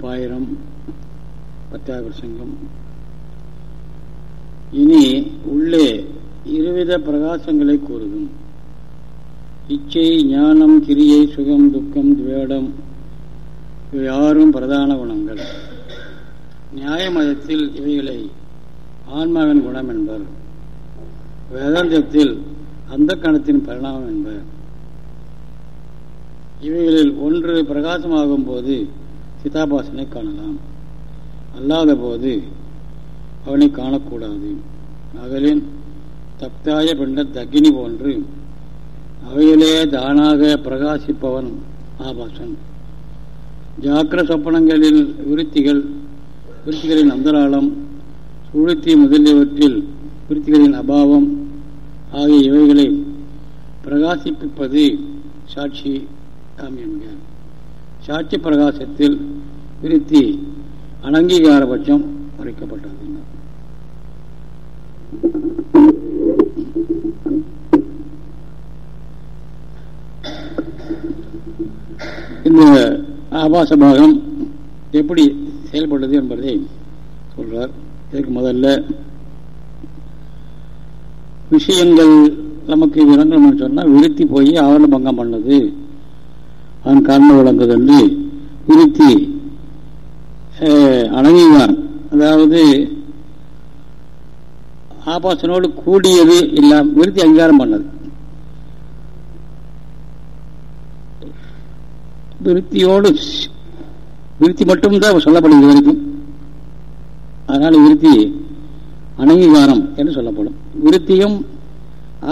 பாயிரம் பத்தாயிரம் சங்கம் இனி உள்ளே இருவித பிரகாசங்களை கூறுதும். இச்சை ஞானம் கிரியை சுகம் துக்கம் துவேடம் இவை யாரும் பிரதான குணங்கள். நியாய மதத்தில் இவைகளை ஆன்மாவின் குணம் என்பர். வேதாந்தத்தில் அந்த கணத்தின் பரிணாமம் என்பர். இவைகளில் ஒன்று பிரகாசமாகும் போது சிதாபாசனை காணலாம். அல்லாத போது அவனை காணக்கூடாது. அகலின் தப்தாய பெண்ட தக்கினி போன்று அவையிலே தானாக பிரகாசிப்பவன் ஆபாசன். ஜாக்கிர சொப்பனங்களில் விருத்திகள் விருத்திகளின் அந்தராளம் சுழுத்தி முதலியவற்றில் விருத்திகளின் அபாவம் ஆகிய இவைகளை பிரகாசிப்பிப்பது சாட்சி. என்க. சாட்சி பிரகாசத்தில் விருத்தி அனங்கீகாரபட்சம் மறைக்கப்பட்டது இந்த ஆபாச பாகம் எப்படி செயல்படுது என்பதை சொல்றார். இதற்கு முதல்ல விஷயங்கள் நமக்கு விளங்கணும்னு சொன்னால் விருத்தி போய் ஆவரண பங்கம் பண்ணது. அதன் காரணம் விளங்குது என்று விருத்தி அணங்கிவான் அதாவது ஆபாசனோடு கூடியது இல்லாம விருத்தி அங்கீகாரம் பண்ணது. விருத்தியோடு விருத்தி மட்டும்தான் சொல்லப்படுது வரைக்கும். அதனால விருத்தி அனங்கீகாரம் என்று சொல்லப்படும். விருத்தியும்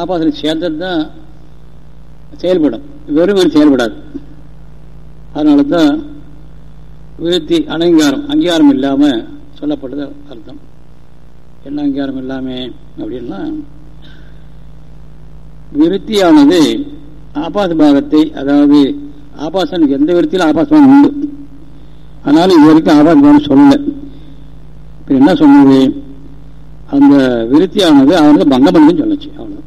ஆபாசனை சேர்ந்தது தான் செயல்படும். வெறும் செயல்படாது. அதனால தான் விருத்தி அனங்கீகாரம் அங்கீகாரம் இல்லாமல் சொல்லப்பட்டது அர்த்தம். என்ன அங்கீகாரம் இல்லாமல் அப்படின்னா விருத்தியானது ஆபாச பாகத்தை அதாவது ஆபாசனுக்கு எந்த விருத்தியிலும் ஆபாசம் உண்டு. அதனால இது வரைக்கும் ஆபாசம் சொல்லலை. இப்போ என்ன சொன்னது? அந்த விருத்தியானது அவனுக்கு பங்கம் பண்ணுன்னு சொல்லுச்சு அவ்வளோ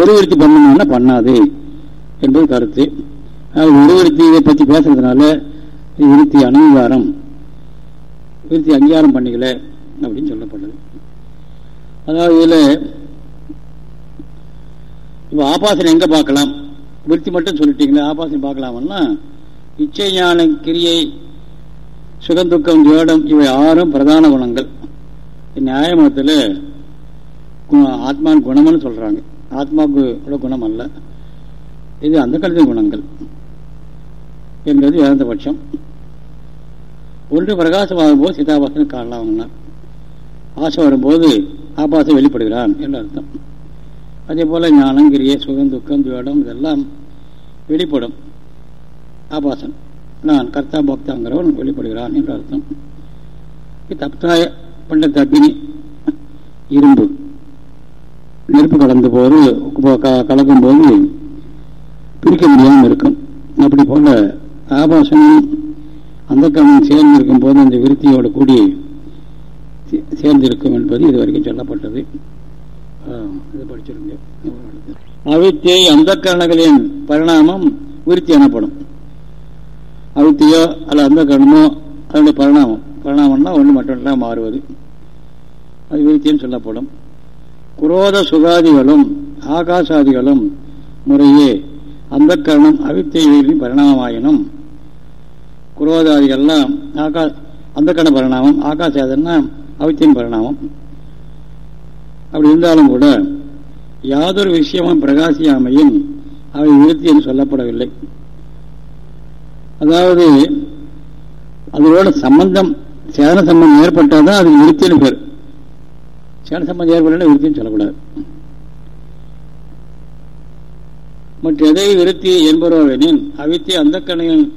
ஒரு விருத்தி பண்ணணும்னா பண்ணாது. என்பது கருத்து. ஒரு இதை பற்றி பேசுறதுனால விருத்தி அங்கீகாரம் விருத்தி அங்கீகாரம் பண்ணிக்கல அப்படின்னு சொல்லப்படுது. அதாவது இதில் இப்போ ஆபாசனை எங்கே பார்க்கலாம்? விருத்தி மட்டும் சொல்லிட்டீங்களே ஆபாசனை பார்க்கலாம்னா இச்சை ஞான கிரியை சுகந்துக்கம் ஜோடம் இவை ஆறும் பிரதான குணங்கள். நியாயமத்தில் ஆத்மான் குணம்னு சொல்கிறாங்க ஆத்மாவுக்கு குணம் அல்ல. இது அந்த கருத்து குணங்கள். என்பது வேதாந்த பட்சம். ஒன்று பிரகாசமாகும் போது சீதாபாசன் காணலாம்னா ஆசை வரும்போது ஆபாசம் வெளிப்படுகிறான் என்று அர்த்தம். அதே போல ஞானம் கிரியை சுகம் துக்கம் துவேடம் இதெல்லாம் வெளிப்படும். ஆபாசன் நான் கர்த்தா பக்தாங்கிறவன் வெளிப்படுகிறான் என்று அர்த்தம். தப்தாய பண்ட அக்னி இரும்பு. நெருப்பு கலந்த போது கலக்கும் போது பிரிக்க முடியாமல் இருக்கும். அப்படி போல ஆபாசனம் அந்த கவனம் சேர்ந்து இருக்கும் போது அந்த விருத்தியோடு கூடி சேர்ந்திருக்கும் என்பது இதுவரைக்கும் சொல்லப்பட்டது. இது படிச்சிருங்க. அவித்தியை அந்த கரணங்களின் பரிணாமம் விருத்தி எனப்படும். அவித்தியோ அல்ல அந்த கரணமோ அதனுடைய பரிணாமம். பரிணாமம்னா ஒன்று மற்றொன்றா மாறுவது. அது விருத்தின்னு சொல்லப்படும். குரோத சுகாதிகளும் ஆகாசாதிகளும் முறையே அந்த கரணம் அவித்தேயின் பரிணாமமாயினும் குரோதாதிகள்லாம் ஆகா அந்த கரண பரிணாமம் ஆகாசாதன்னா அவித்தியின் பரிணாமம். அப்படி இருந்தாலும் கூட யாதொரு விஷயமும் பிரகாசியாமையும் அவை விருத்தி என்று சொல்லப்படவில்லை. அதாவது அதோட சம்பந்தம் சேதன சம்பந்தம் ஏற்பட்டால் தான் அது விருத்தின்னு பேர். சேன சம்பந்தம் ஏற்படலன்னா விருத்தின்னு சொல்லக்கூடாது. மற்ற எதை விருத்தி என்பவரெனின் அவித்தி அந்த கணையின்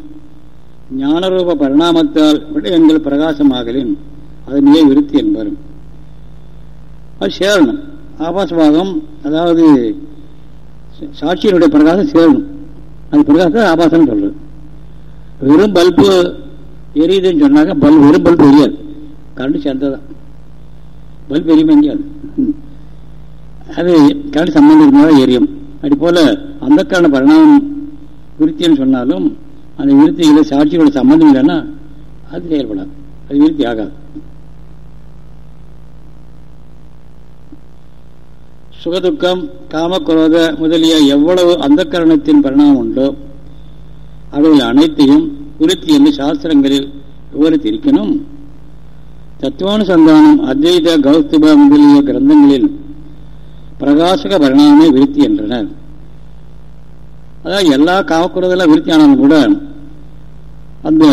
ஞானரூப பரிணாமத்தால் விடயங்கள் பிரகாசமாகலின். அது மிக விருத்தி என்பார். அது சேரணும். ஆபாசபாகம் அதாவது சாட்சியினுடைய பிரகாசம் சேரணும். அது பிரகாசம் ஆபாசம் சொல்றது. வெறும் பல்பு எரியுதுன்னு சொன்னாக்க பல்ப் வெறும் பல்ப் எரியாது. கரண்ட் சேர்ந்ததான் பல்ப் எரியுமே எங்கேயாது அது கரண்ட் சம்பந்தம் இருந்தாலும் எரியும். அது போல அந்த காரண பரிணாமம் விருத்தின்னு சொன்னாலும் அந்த விருத்திகளை சாட்சியோட சம்பந்தம் இல்லைன்னா அது செயல்படாது. அது விருத்தி ஆகாது. சுகதுக்கம் காமக்குரோத முதலிய எவ்வளவு அந்த கரணத்தின் பரிணாமம் உண்டோ அவைகள் அனைத்தையும் விருத்தி என்று சாஸ்திரங்களில் விவரித்திருக்கணும். தத்துவானுசந்தானம் அத்வைத கௌஸ்துப முதலிய கிரந்தங்களில் பிரகாசக பரிணாமே விருத்தி என்றனர். அதாவது எல்லா காவக்குறதெல்லாம் விருத்தி ஆனாலும் கூட அந்த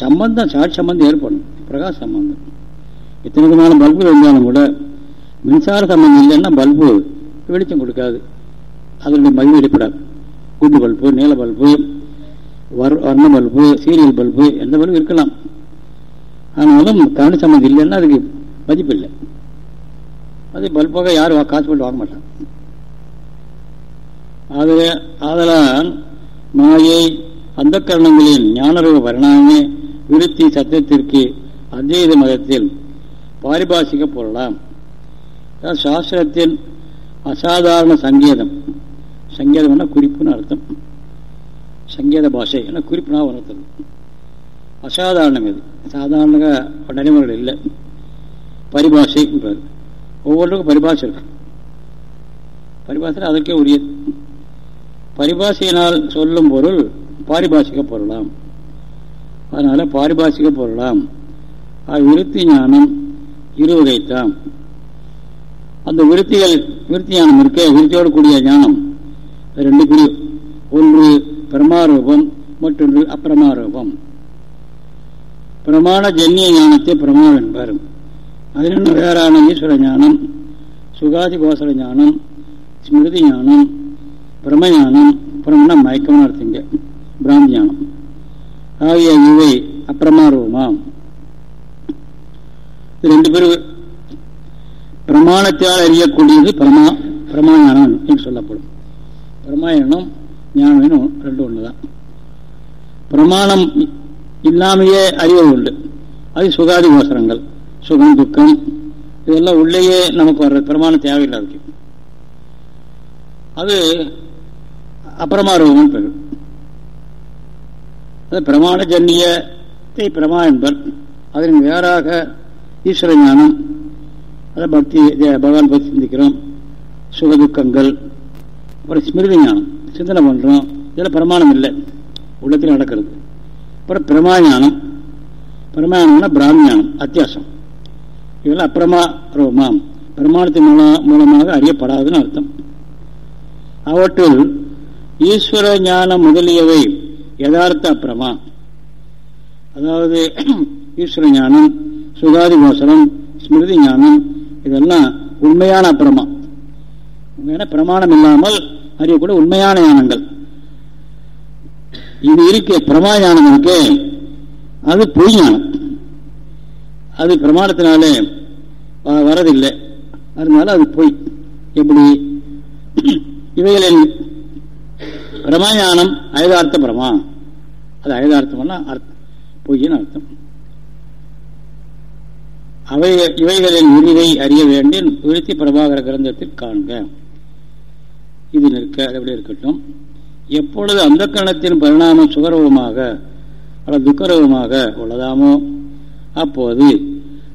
சம்பந்தம் சாட்சி சம்பந்தம் ஏற்படும் பிரகாச சம்பந்தம். எத்தனை விதமான பல்பு இருந்தாலும் கூட மின்சார சம்பந்தம் இல்லைன்னா பல்பு வெளிச்சம் கொடுக்காது. அதனுடைய மதிப்பு வெளிப்படாது கூட்டு பல்பு நீல பல்பு வர்ண பல்பு சீரியல் பல்பு எந்த பல்பு இருக்கலாம். ஆனாலும் கரண்ட் சம்பந்தம் இல்லைன்னா அதுக்கு மதிப்பு இல்லை அது பல்பாக யாரும் காசு போட்டு வாங்க மாட்டாங்க. ஆகவே ஆதலால் மாயை அந்த கரணங்களின் ஞானரூப பரிணாமே விருத்தி சத்தியத்திற்கு அத்வைத மதத்தில் பாரிபாசிக்க பொருளாம் சாஸ்திரத்தின் அசாதாரண சங்கேதம். சங்கீதம்னா குறிப்புன்னு அர்த்தம். சங்கேத பாஷை என்ன குறிப்புனா உணர்த்தது அசாதாரணம் இது. சாதாரண நடைமுறைகள் இல்லை. பரிபாஷை ஒவ்வொன்றுக்கும் பரிபாஷை இருக்கு பரிபாஷை அதற்கே உரிய. பரிபாஷையினால் சொல்லும் பொருள் பாரிபாஷிக பொருளாம். அதனால பாரிபாஷிக பொருளாம். விருத்தி ஞானம் இருவகைத்தாம். அந்த விருத்திகள் விருத்தி ஞானம் இருக்க விருத்தியோடு கூடிய ஞானம். ரெண்டு பிரிவு. ஒன்று பிரமாரூபம் மற்றொன்று அப்பிரமாரூபம். பிரமாண ஜன்னிய ஞானத்தை பிரமாணம் என்பார். அதில் வேறான ஈஸ்வர ஞானம் சுகாதி கோசல ஞானம் ஸ்மிருதி ஞானம் பிரமஞானம் பிரமண மயக்கம்னு அர்த்தங்க பிராந்தி ஞானம் ஆகிய இவை அப்பிரமாரூபமாம் ரெண்டு பேரும் பிரமாணத்தால் அறியக்கூடியது பிரமா பிரமாஞானம் என்று சொல்லப்படும் பிரமாயணம் ஞானம் ரெண்டு ஒன்று தான் பிரமாணம் இல்லாமையே அறிவது உண்டு அது சுகாதி கோசரங்கள் சுகம் துக்கம் இதெல்லாம் உள்ளேயே நமக்கு வர்ற பிரமாணம் அதுக்கு அது அப்பிரமாரூபம் பெரு. அது பிரமாண ஜன்னியத்தை பிரமா என்பர். அதன் வேறாக ஈஸ்வர ஞானம் அதை பக்தி பகவான் பற்றி சிந்திக்கிறோம். சுகதுக்கங்கள் அப்புறம் ஸ்மிருதி ஞானம் சிந்தனை பண்ணுறோம் இதில் பிரமாணம் இல்லை. உள்ளத்தில் நடக்கிறது. அப்புறம் பிரமாஞானம் பிரமாணம்னா பிராமஞானம் அத்தியாசம். இதெல்லாம் அப்புறமா ரூபமாம் பிரமாணத்தின் மூலம் மூலமாக அறியப்படாதுன்னு அர்த்தம். அவற்றுள் ஈஸ்வர ஞானம் முதலியவை யதார்த்த அப்புறமா. அதாவது ஈஸ்வர ஞானம் சுகாதி கோசரம் ஸ்மிருதி ஞானம் இதெல்லாம் உண்மையான அப்புறமா. உண்மையான பிரமாணம் இல்லாமல் அறியக்கூடிய உண்மையான ஞானங்கள். இது இருக்க பிரமா ஞானம் இருக்கு அது பொய் ஞானம். அது பிரமாணத்தினாலே வரதில்லை. அதனால அது பொய் எப்படி? இவைகளில் பிரமாயானம் அயதார்த்த பிரமா. அது ஐதார்த்தம்னா பொய்யின் அர்த்தம். அவை இவைகளின் உரிவை அறிய வேண்டின் விருத்தி பிரபாகர கிரந்தத்தில் காண்க. இது நிற்க எப்படி இருக்கட்டும்? எப்பொழுது அந்த கணத்தின் பரிணாமம் சுகரவமாக அல்லது துக்கரவமாக உள்ளதாமோ அப்போது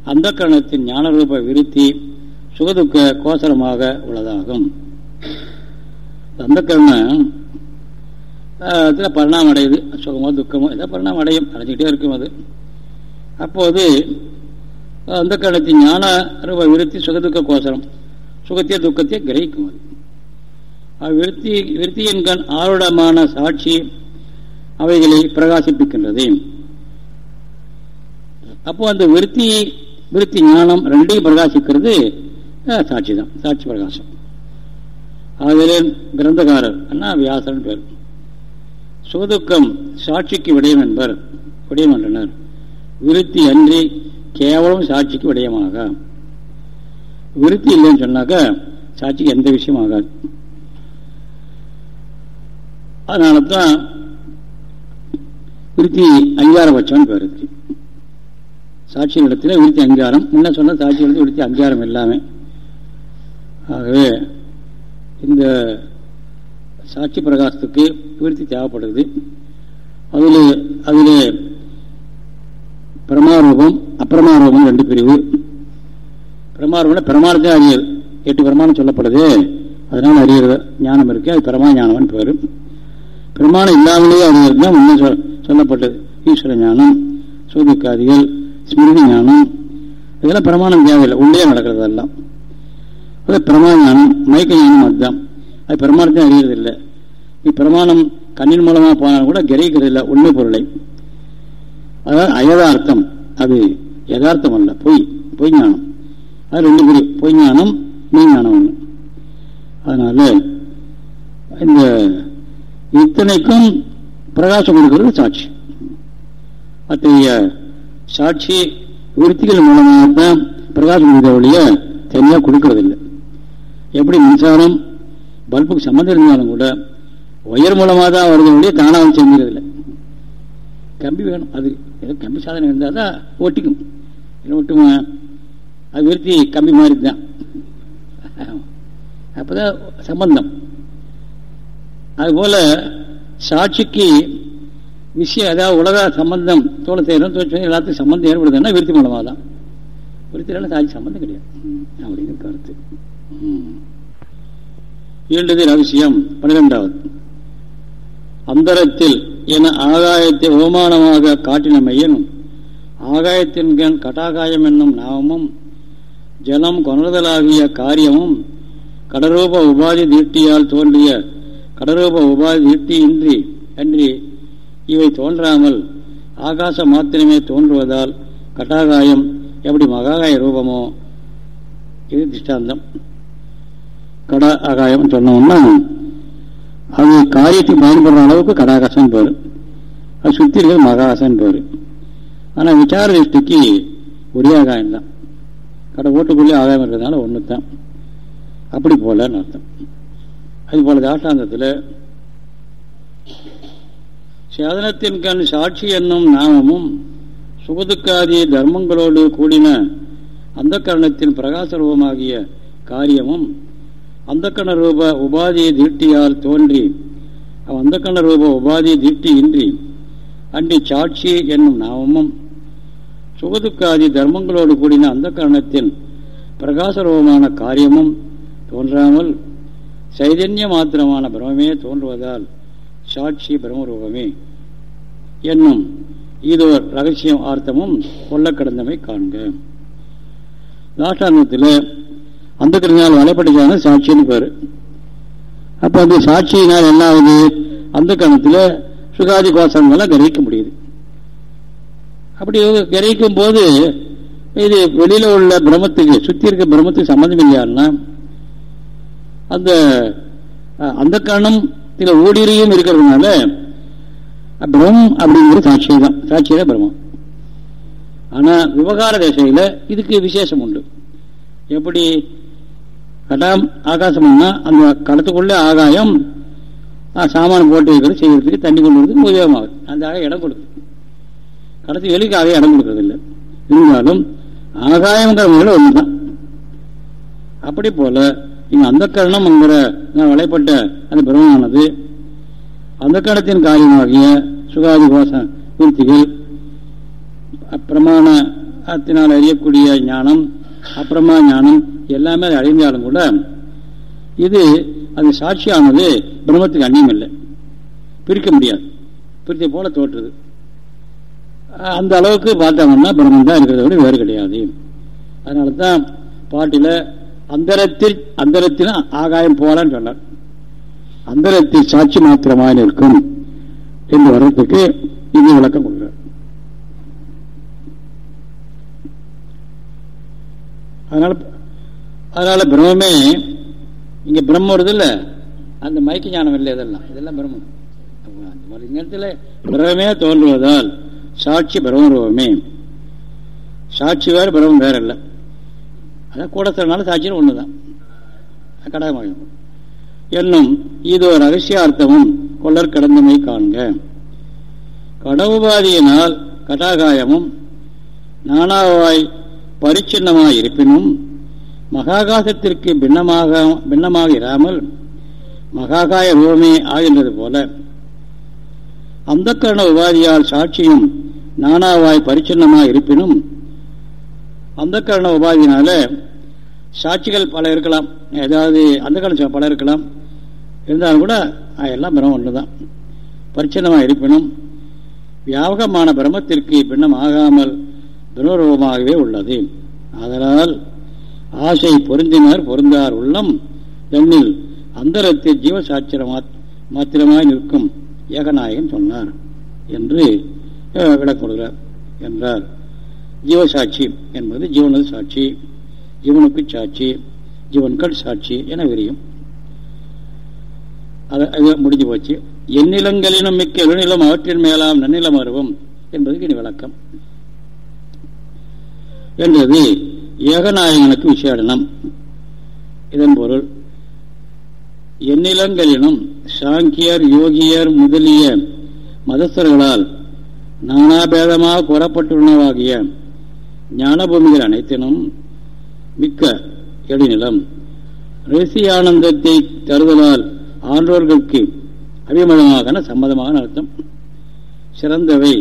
அந்த கரணத்தின் ஞானரூப விருத்தி சுகதுக்க கோசரமாக உள்ளதாகும். அந்த கரணம் பரிணாமம் அடையுது. சுகமோ துக்கமோ ஏதோ பரிணாமம் அடையும். அடைஞ்சிக்கிட்டே இருக்கும் அது. அப்போது அந்த கரணத்தின் ஞான ரூப விருத்தி சுகதுக்க கோசரம். சுகத்தையே துக்கத்தை கிரகிக்கும் அது. விருத்தி விருத்தியின் கண் ஆருடமான சாட்சி அவைகளை பிரகாசிப்பிக்கின்றது. அப்போ அந்த விருத்தி விருத்தி ஞானம் ரெண்டையும் பிரகாசிக்கிறது சாட்சி தான் சாட்சி பிரகாசம். ஆகவே கிரந்தகாரர் அண்ணா வியாசன் பேர். சோதுக்கம் சாட்சிக்கு விடயம் என்பர் விடயம் என்றனர். விருத்தி அன்றி கேவலம் சாட்சிக்கு விடயமாக. விருத்தி இல்லைன்னு சொன்னாக்க சாட்சிக்கு எந்த விஷயம் ஆகாது. அதனால தான் விருத்தி அங்கீகாரபட்சம்னு பேர் இருக்கு. சாட்சி இடத்துல விருத்தி அங்காரம் முன்ன சொன்ன சாட்சி இடத்துல விருத்தி அங்காரம் எல்லாமே ஆகவே இந்த சாட்சி பிரகாசத்துக்கு விருத்தி தேவைப்படுது. அதில் அதில் பிரமாரூபம் அப்பிரமாரூபம் ரெண்டு பிரிவு. பிரமாரூபம் பிரமாணத்தை அறியது எட்டு பிரமாணம் சொல்லப்படுது. அதனால் அறியறது ஞானம் இருக்கு. அது பிரமா ஞானம்னு பேர். பிரமாணம் இல்லாமலேயே அறியறது தான் முன்னே சொல்லப்பட்டது. ஈஸ்வர ஞானம் சூதிக்காதிகள் ஸ்மிருதி ஞானம் இதெல்லாம் பிரமாணம் தேவையில்லை. உள்ளே நடக்கிறது எல்லாம் அது பிரமாண ஞானம் மயக்க ஞானம் அதுதான். அது பிரமாணத்தை அறியறது இல்லை இப்பிரமாணம் பிரமாணம் கண்ணின் மூலமாக போனாலும் கூட கிரகிக்கிறது இல்லை உண்மை பொருளை. அதாவது அயதார்த்தம். அது யதார்த்தம் அல்ல. பொய். பொய் ஞானம் அது ரெண்டு குறி பொய் ஞானம் மெய் ஞானம் ஒன்று அதனால இந்த இத்தனைக்கும் பிரகாசம் கொடுக்கிறது சாட்சி. அத்தகைய சாட்சி விருத்திகள் மூலமாகத்தான் பிரகாசம் கொடுக்கிற தனியாக கொடுக்கறதில்லை. எப்படி மின்சாரம் பல்புக்கு சம்மந்தம் இருந்தாலும் கூட ஒயர் மூலமாக தான் வருது வழிய தானாக செஞ்சுக்கிறதில்லை கம்பி வேணும். அது ஏதோ கம்பி சாதனம் இருந்தால் தான் ஒட்டிக்கும். என்ன ஒட்டுமா? அது விருத்தி கம்பி மாதிரி தான் அப்போதான் சம்பந்தம். அதுபோல சாட்சிக்கு விஷயம் அதாவது உலக சம்பந்தம் தோலை செய்யணும் தோற்றம் எல்லாத்துக்கும் சம்பந்தம் ஏற்படுதுன்னா விருத்தி மூலமாக தான். விருத்தினால சாதி சம்பந்தம் கிடையாது. அப்படிங்கிற கருத்து. ஈண்டது ரகசியம் பன்னிரெண்டாவது. அந்தரத்தில் என ஆகாயத்தை உபமானமாக காட்டின மையனும் ஆகாயத்தின் கண் கட்டாகாயம் என்னும் நாமமும் ஜலம் கொணர்தலாகிய காரியமும் கடரூப உபாதி தீட்டியால் தோன்றிய கடரூப உபாதி தீட்டியின்றி அன்றி இவை தோன்றாமல் ஆகாசம் மாத்திரமே தோன்றுவதால் கட்டாகாயம் எப்படி மகாகாய ரூபமோ? இது திஷ்டாந்தம். கட ஆகாயம் சொன்னோம்னா அது காரியத்துக்கு பயன்படுற அளவுக்கு கடாகாசம் பேர். அது சுத்தி இருக்கிறது மகாகாசம் பேர். ஆனால் விசார திருஷ்டிக்கு ஒரே ஆகாயம் தான். கடை ஓட்டுக்குள்ளே ஆகாயம் இருக்கிறதுனால ஒன்று தான் அப்படி போலன்னு அர்த்தம். அது போல் தாஷ்டாந்தத்தில் சேதனத்தின் கண் சாட்சி என்னும் நாமமும் சுகதுக்காதி தர்மங்களோடு கூடின அந்த கரணத்தின் பிரகாச ரூபமாகிய காரியமும் அந்த கண ரூப உபாதி தீட்டியால் தோன்றி அந்த கண ரூப உபாதி தீட்டி இன்றி அன்றி சாட்சி என்னும் நாமமும் சுகதுக்காதி தர்மங்களோடு கூடின அந்த கரணத்தின் பிரகாசரூபமான காரியமும் தோன்றாமல் சைதன்ய மாத்திரமான பிரமே தோன்றுவதால் சாட்சி பிரம்மரூபமே. என்னும் இதோர் ரகசியம் ஆர்த்தமும் கொல்ல கடந்தமை காண்க. லாஸ்டாந்தத்தில் அந்த கிருந்தால் வலைப்பட்டுச்சான சாட்சின்னு பேரு. அப்போ அந்த சாட்சியினால் என்ன ஆகுது அந்த கணத்தில் சுகாதி கோஷங்கள்லாம் கிரகிக்க முடியுது. அப்படி கிரகிக்கும் போது இது வெளியில உள்ள பிரம்மத்துக்கு சுற்றி இருக்க பிரம்மத்துக்கு சம்மந்தம் இல்லையாருன்னா அந்த அந்த கரணத்துல ஊடுருவியும் இருக்கிறதுனால பிரம்மம் அப்படிங்கிற காட்சி தான் சாட்சியில பிரம்மம் ஆனால் விவகார திசையில் இதுக்கு விசேஷம் உண்டு. எப்படி? கட்டாம் ஆகாசம்னா அந்த கடத்துக்குள்ளே ஆகாயம் சாமான் போட்டு வைக்கிறது செய்கிறதுக்கு தண்ணி கொண்டு வரதுக்கு உபயோகமாகுது. அந்த ஆக இடம் கொடுக்குது. கடத்து வெளிக்கு ஆக இடம் கொடுக்கறது இல்லை இருந்தாலும் ஆகாயங்கிற முறையில் ஒன்றுதான் அப்படி போல இங்கே அந்த கரணம்ங்கிற வலைப்பட்ட அந்த பிரம்மமானது அந்த கணத்தின் காரியமாகிய சுகாதி கோஷ விருத்திகள் பிரமாணத்தினால் அறியக்கூடிய ஞானம் அப்புறமா ஞானம் எல்லாமே அதை அடைந்தாலும் கூட இது அது சாட்சியானது பிரம்மத்துக்கு அந்நியம் இல்லை பிரிக்க முடியாது. பிரித்த போல தோற்றுது அந்த அளவுக்கு பார்த்தோம்னா பிரம்மன் தான் இருக்கிறத விட வேறு கிடையாது. அதனால தான் பாட்டில் அந்தரத்தில் அந்தரத்தில் ஆகாயம் போகலான்னு சொன்னார். அந்தரத்தில் சாட்சி மாத்திரமாக நிற்கும் என்று வர்றதுக்கு இங்கே விளக்கம் கொடுக்கிறார். அதனால அதனால பிரம்மே இங்க பிரம்மம் வருது இல்ல? அந்த மயக்க ஞானம் இல்லை இதெல்லாம். இதெல்லாம் பிரம்மம். இடத்துல பிரமே தோன்றுவதால் சாட்சி பிரம்மரூபமே சாட்சி வேறு பிரம்மம் வேற இல்லை அதான் கூடத்தினால சாட்சியும் ஒண்ணுதான். கடகமாகும் என்னும் இது ரகசியார்த்தமும் கொள்ளர் கடந்தமை காண்க. கடவுபாதியினால் கடாகாயமும் நானாவாய் பரிச்சின்னமாய் இருப்பினும் மகாகாசத்திற்கு பின்னமாக பின்னமாக இராமல் மகாகாய ரூபமே ஆகின்றது போல. அந்த கரண உபாதியால் சாட்சியும் நானாவாய் பரிச்சின்னமாய் இருப்பினும் அந்த கரண உபாதியினால சாட்சிகள் பல இருக்கலாம். ஏதாவது அந்த காலம் பல இருக்கலாம். இருந்தாலும் கூட எல்லாம் பிரமம் ஒன்று தான் பரிச்சனமாக இருப்பினும் வியாபகமான பிரம்மத்திற்கு பின்னம் ஆகாமல் பிரம்மரூபமாகவே உள்ளது. அதனால் ஆசை பொருந்தினார் பொருந்தார் உள்ளம் தன்னில் அந்தரத்தில் ஜீவசாட்சிர மாத்திரமாய் நிற்கும் ஏகநாயகன் சொன்னார் என்று விடக்கொள்கிறார் என்றார். ஜீவசாட்சி என்பது ஜீவனது சாட்சி. ஜீவனுக்கு சாட்சி ஜீவன்கள் சாட்சி என விரியும். அது முடிஞ்சு போச்சு. எண்ணிலங்களினும் மிக்க எழுநிலம் அவற்றின் மேலாம் நன்னிலம் அருவம் என்பதுக்கு இனி விளக்கம். என்றது ஏகநாயகனுக்கு விசேடனம். இதன் பொருள் எண்ணிலங்களினும் சாங்கியர் யோகியர் முதலிய மதஸ்தர்களால் நானாபேதமாக கூறப்பட்டுள்ளனவாகிய ஞானபூமிகள் அனைத்தினும் மிக்க இடைநிலம் ரிஷி ஆனந்தத்தை தருதலால் ஆன்றோர்களுக்கு அபிமதமாக சம்மதமாக அர்த்தம். சிறந்தவை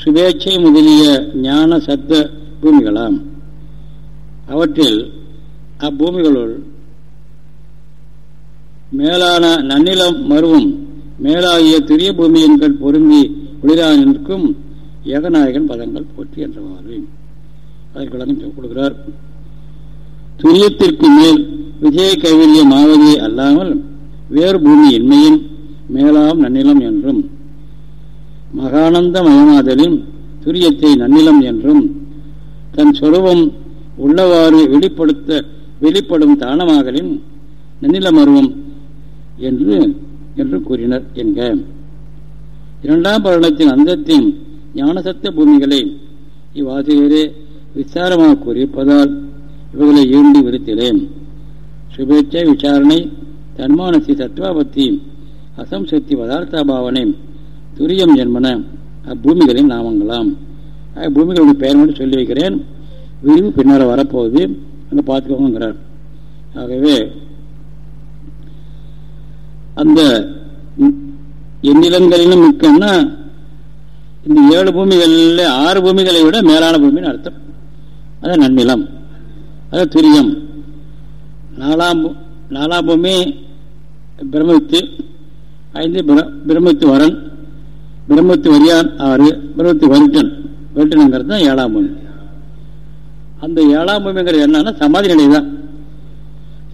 சுபேட்சை முதலிய ஞான சத்த பூமிகளாம். அவற்றில் அப்பூமிகளுள் மேலான நன்னிலம் மருவும் மேலாகிய துரிய பூமியின் கண் பொருந்தி குளிரானிற்கும் ஏகநாயகன் பதங்கள் போற்றி என்றவாறு. அதற்கு விளக்கம் கொடுக்கிறார் துரியத்திற்கு மேல் விஜய கைவல்யம் ஆவதே அல்லாமல் வேறு பூமி இன்மையின் மேலாம் நன்னிலம் என்றும் மகானந்த மயமாதலின் துரியத்தை நன்னிலம் என்றும் தன் சொருவம் உள்ளவாறு வெளிப்படுத்த வெளிப்படும் தானமாகலின் நன்னிலமருவம் என்று என்று கூறினர் என்க. இரண்டாம் பரணத்தின் அந்தத்தின் ஞானசத்த பூமிகளை இவ்வாசிரியரே விசாரமாக கூறியிருப்பதால் இவர்களை ஈண்டி விரித்திலேன் சுபேட்சை விசாரணை தன்மானசி சத்வாபத்தி அசம்சக்தி பதார்த்த பாவனை துரியம் என்பன அப்பூமிகளின் நாமங்களாம் பூமிகளுடைய பெயர் மட்டும் சொல்லி வைக்கிறேன். விரிவு பின்னால் வரப்போகுது. அங்கே பார்த்துக்கோங்கிறார் ஆகவே அந்த எந்நிலங்களிலும் மிக்கன்னா இந்த ஏழு பூமிகளில் ஆறு பூமிகளை விட மேலான பூமின்னு அர்த்தம். அது நன்னிலம். அது துரியம். நாலாம் நாலாம் பூமி பிரம்மத்து ஐந்து பிரம்மத்து வரன் பிரம்மத்து வரியான் ஆறு பிரம்மத்து வருட்டன். வருட்டனுங்கிறது தான் ஏழாம் பூமி அந்த ஏழாம் பூமிங்கிறது என்னன்னா சமாதி நிலை தான்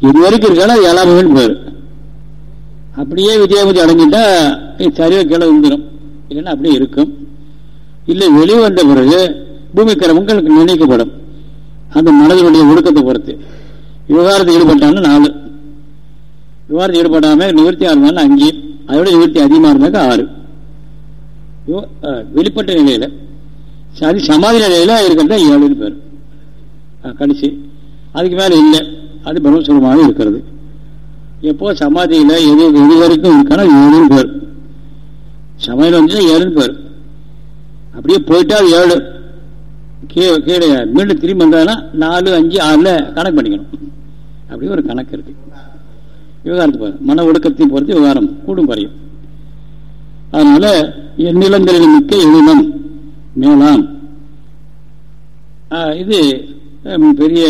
இது வரைக்கும் இருக்கான ஏழாம் பூமின்னு பேர். அப்படியே விஜயபதி அடைஞ்சிட்டா சரியாக கீழே வந்துடும் இல்லைன்னா அப்படியே இருக்கும். இல்லை வெளியே வந்த பிறகு பூமி கிரமங்களுக்கு நினைக்கப்படும். அந்த மனதனுடைய ஒழுக்கத்தை பொறுத்து. விவகாரத்தை ஈடுபட்டாலும் நாலு. விவகாரத்தில் ஈடுபடாம நிவர்த்தியாக இருந்தாலும் அஞ்சு. அதோட நிவர்த்தி அதிகமாக இருந்தாக்க ஆறு. வெளிப்பட்ட நிலையில அது சமாதி நிலையில இருக்கிறது ஏழுன்னு பேர். கடைசி. அதுக்கு மேலே இல்லை. அது பிரம்மஸ்வரமாக இருக்கிறது. எப்போ சமாதியில் எது எது வரைக்கும் இருக்கான ஏழுன்னு பேர். சமையல் வந்து ஏழுன்னு பேர். அப்படியே போயிட்டா ஏழு. கீழே கீழே மீண்டும் திரும்பி வந்தாங்கன்னா நாலு அஞ்சு ஆறுல கணக்கு பண்ணிக்கணும். அப்படி ஒரு கணக்கு இருக்கு. விவகாரத்தை பாரு மன ஒடுக்கத்தையும் பொறுத்து விவகாரம் கூடும் குறையும். அதனால என் நிலங்களில் மிக்க எளினம் மேலாம். இது பெரிய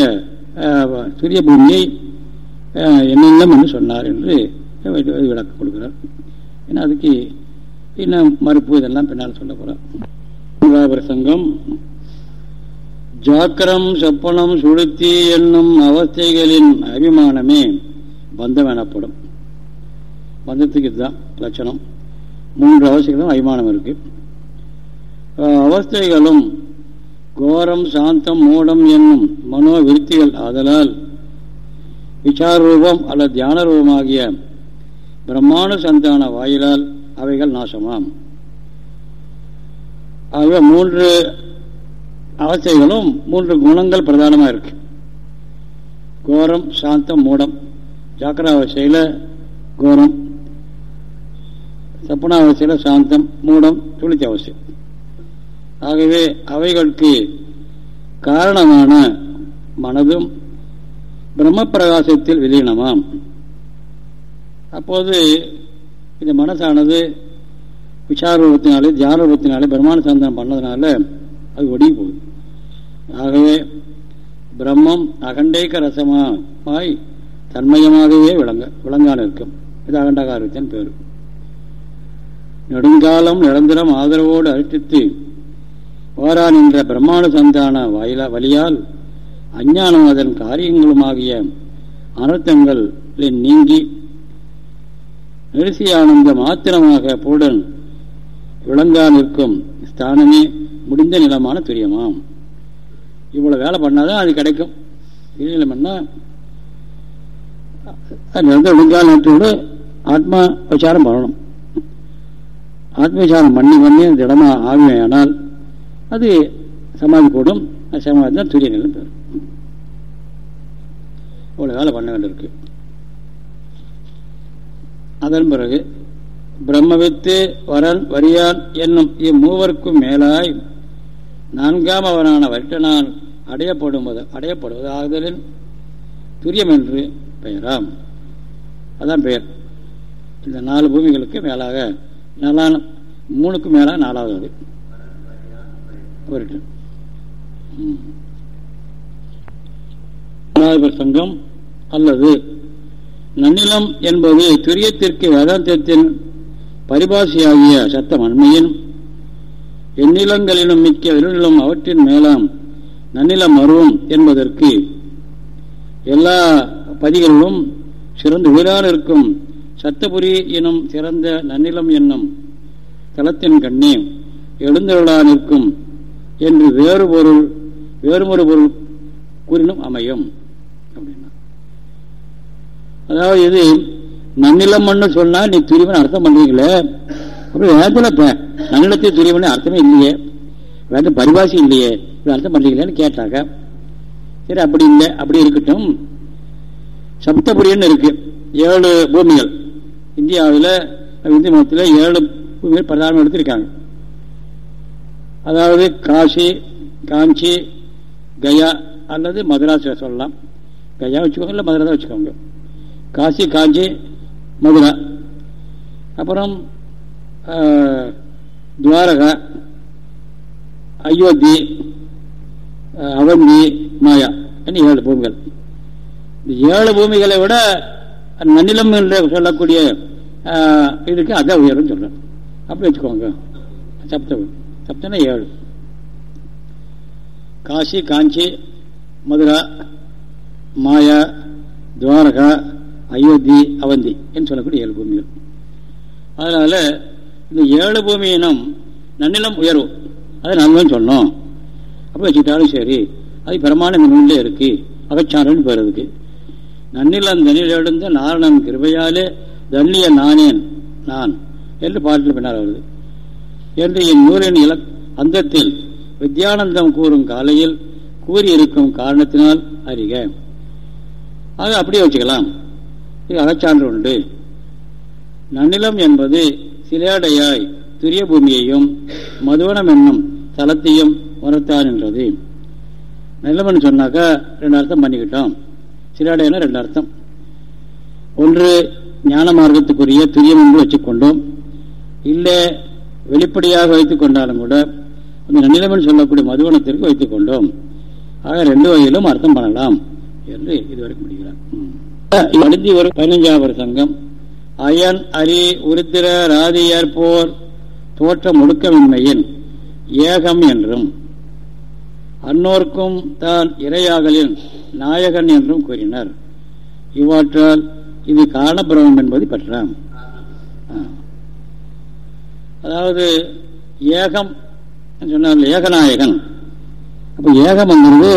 சூரிய பூமியை என்னெல்லாம் என்று சொன்னார் என்று விளக்கம் கொடுக்கிறார். ஏன்னா அதுக்கு இன்னும் மறுப்பு இதெல்லாம் பின்னால் சொல்ல போறார் பிரசங்கம் ஜாக்கிரம் சொப்பனம் சுளுத்தி என்னும் அவஸ்தைகளின் அபிமானமே பந்தம் எனப்படும் பந்தத்துக்கு இதுதான் லட்சணம். மூன்று அவஸ்தைகளும் அபிமானம் இருக்கு. அவஸ்தைகளும் கோரம் சாந்தம் மூடம் என்னும் மனோ விருத்திகள் ஆதலால் விசார ரூபம் அல்லது தியான ரூபமாகிய பிரம்மாண சந்தான வாயிலால் அவைகள் நாசமாம். ஆக மூன்று அவஸ்தைகளும் மூன்று குணங்கள் பிரதானமாக இருக்கு. கோரம் சாந்தம் மூடம். ஜாக்கிராவசையில் கோரம். சப்பனாவசையில் சாந்தம் மூடம் துளித்த அவசிய ஆகவே அவைகளுக்கு காரணமான மனதும் பிரம்ம பிரகாசத்தில் விலீனமாம். அப்போது இந்த மனசானது விசாரூபத்தினாலே தியான ரூபத்தினாலே பிரம்மாண்ட சந்தனம் பண்ணதுனால அது ஒடுங்கி போகுது. ஆகவே பிரம்மம் அகண்டேக ரசமாய் தன்மயமாகவே விளங்க விளங்கான இருக்கும் இது அகண்டகாரத்தின் பேர். நெடுங்காலம் நிரந்தரம் ஆதரவோடு அழுத்தித்து வாரான் நின்ற பிரம்மாண சந்தான வாயிலா வழியால் அஞ்ஞானம் அதன் காரியங்களுமாகிய அனர்த்தங்கள் நீங்கி நெரிசியானந்த மாத்திரமாக பூடன் விளங்கா நிற்கும் ஸ்தானமே முடிந்த நிலமான துரியமாம். இவ்வளவு வேலை பண்ணாதான் அது கிடைக்கும். இல்லைன்னா நிரந்தர விழுங்கால் நேற்றோடு ஆத்மா விசாரம் பண்ணணும். ஆத்ம விசாரம் பண்ணி பண்ணி அந்த இடமா ஆகுமையானால் அது சமாதி கூடும் சமாதி தான் துரிய நிலம் பெறும். இவ்வளோ வேலை பண்ண வேண்டியிருக்கு. அதன் பிறகு பிரம்மவித்து வரன் வரியான் என்னும் இம்மூவருக்கும் மேலாய் நான்காம் அவனான வரிட்டனால் அடையப்படுவது அடையப்படுவது ஆகுதலின் துரியம் என்று பெயராம். அதான் பெயர். இந்த நாலு பூமிகளுக்கு மேலாக நாலான மூணுக்கு மேலாக நாலாவது. வருட்டன் சங்கம் அல்லது நன்னிலம் என்பது துரியத்திற்கு வேதாந்தத்தின் பரிபாசியாகிய சத்தம் அண்மையின் எந்நிலங்களிலும் மிக்க விருநிலம் அவற்றின் மேலாம் நன்னிலம் வருவோம் என்பதற்கு எல்லா பதிகளிலும் சிறந்த உயிரால் இருக்கும். சத்தபுரி எனும் சிறந்த நன்னிலம் என்னும் தளத்தின் கண்ணே எழுந்தருளா நிற்கும் என்று வேறு பொருள் வேறுமொரு பொருள் கூறினும் அமையும் அப்படின்னா. அதாவது இது நன்னிலம் மண்ணு சொன்னா நீ துரிவன் அர்த்தம் பண்றீங்களே அப்படி வேதத்துல நன்னிலத்தை துரியவனே அர்த்தமே இல்லையே. வேத பரிபாசி இல்லையே. இது அர்த்தம் பண்ணிக்கலன்னு கேட்டாங்க. சரி அப்படி இல்லை அப்படி இருக்கட்டும். சப்தபுரியன்னு இருக்கு. ஏழு பூமிகள். இந்தியாவில் இந்திய மதத்தில் ஏழு பூமிகள் பிரதானம் எடுத்திருக்காங்க. அதாவது காசி காஞ்சி கயா அல்லது மதுராஸ் சொல்லலாம். கயா வச்சுக்கோங்க இல்லை மதுரா தான் வச்சுக்கோங்க. காசி காஞ்சி மதுரா. அப்புறம் துவாரகா அயோத்தி அவந்தி மாயா என்ன ஏழு பூமிகள் இந்த ஏழு பூமிகளை விட நன்னிலம் என்று சொல்லக்கூடிய இதுக்கு அதான் உயரம் சொல்றேன் அப்படி வச்சுக்கோங்க சப்தம் சப்தம்னா ஏழு காசி காஞ்சி மதுரா மாயா துவாரகா அயோத்தி அவந்தி என்று சொல்லக்கூடிய ஏழு பூமிகள் அதனால இந்த ஏழு பூமி இனம் நன்னிலம் உயர்வு அதை நாங்கள் சொன்னோம் அப்போ வச்சுக்கிட்டாலும் சரி அது பிரமாணம் நூலே இருக்கு. அகச்சாரன் பெறதுக்கு நன்னிலம் தனியில் எழுந்த நாரணம் கிருபையாலே தன்னிய நானேன் நான். என்று பாட்டில் பின்னர் வருது. என்று என் நூலின் இல அந்தத்தில் வித்யானந்தம் கூறும் காலையில் கூறியிருக்கும் காரணத்தினால் அறிக. அது அப்படியே வச்சுக்கலாம். இது அகச்சான்று உண்டு. நன்னிலம் என்பது சிலேடையாய் துரிய பூமியையும் மதுவனம் என்னும் தலத்தையும் உணர்த்தான் என்றது. நிலமன் சொன்னாக்கா ரெண்டு அர்த்தம் பண்ணிக்கிட்டோம். சிலேடையான ரெண்டு அர்த்தம். ஒன்று ஞான மார்க்கத்துக்குரிய துரியம் என்று வச்சுக்கொண்டோம். இல்லை வெளிப்படையாக வைத்துக் கொண்டாலும் கூட அந்த நன்னிலமன் சொல்லக்கூடிய மதுவனத்திற்கு வைத்துக் கொண்டோம். ஆக ரெண்டு வகையிலும் அர்த்தம் பண்ணலாம் என்று இதுவரைக்கும் முடிகிறார் அடுத்து ஒரு பதினஞ்சாவது சங்கம் அயன் அரி உருத்திர ராதியர் போர் தோற்றம் ஒடுக்கமின்மையின் ஏகம் என்றும் அன்னோர்க்கும் தான் இரையாகலின் நாயகன் என்றும் கூறினர். இவ்வாற்றால் இது காரணபிரமம் என்பது பெற்றாம். அதாவது ஏகம் சொன்னார் ஏகநாயகன். அப்ப ஏகம்ங்கிறது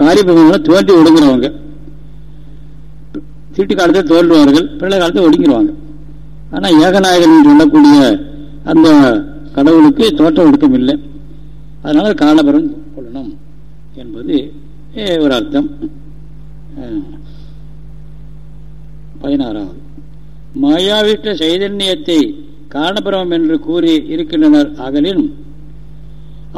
காரியபிரமங்களை தோன்றி ஒடுங்குறவங்க. தீட்டு காலத்தில் தோன்றுவார்கள் பிள்ளை காலத்தில் ஒடுங்கிடுவாங்க ஆனால் ஏகநாயகன் சொல்லக்கூடிய அந்த கடவுளுக்கு தோற்றம் ஒடுக்கம் இல்லை அதனால காலபரம் கொள்ளணும் என்பது ஒரு அர்த்தம். பதினாறாவது. மாயாவிட்ட சைதன்யத்தை காரணபுரம் என்று கூறி இருக்கின்றனர் அகலின்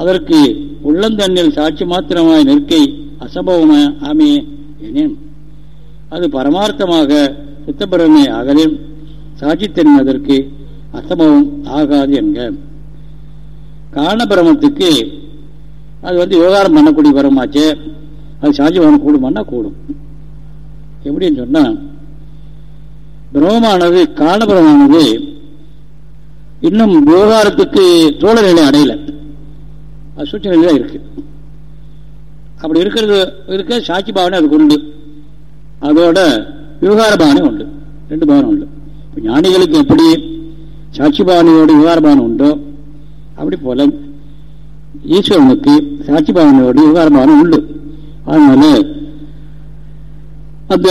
அதற்கு உள்ளந்தண்ணில் சாட்சி மாத்திரமாய் நிற்கை அசம்பவமாய் ஆமே எனேன். அது பரமார்த்தமாக சுத்தபிரமே அகலின் சாட்சித்தன்மை அதற்கு அசம்பவம் ஆகாது என்க. காரணபிரமத்துக்கு அது வந்து விவகாரம் பண்ணக்கூடிய பரமாச்சே அது சாட்சி கூடுமான்னா கூடுமானா கூடும். எப்படின்னு சொன்னா பிரமமானது காரணபிரமானது இன்னும் விவகாரத்துக்கு தோழ நிலை அடையல. அது சூட்ச நிலையாக இருக்கு. அப்படி இருக்கிறது இருக்க சாட்சி பாவனை அதுக்கு உண்டு. அதோட விவகார பாவனை உண்டு. ரெண்டு பாவனை உண்டு. ஞானிகளுக்கு எப்படி சாட்சி பாவனையோட விவகார பாவனை உண்டோ அப்படி போல ஈஸ்வரனுக்கு சாட்சி பாவனையோட விவகார பாவனை உண்டு. அதனால அந்த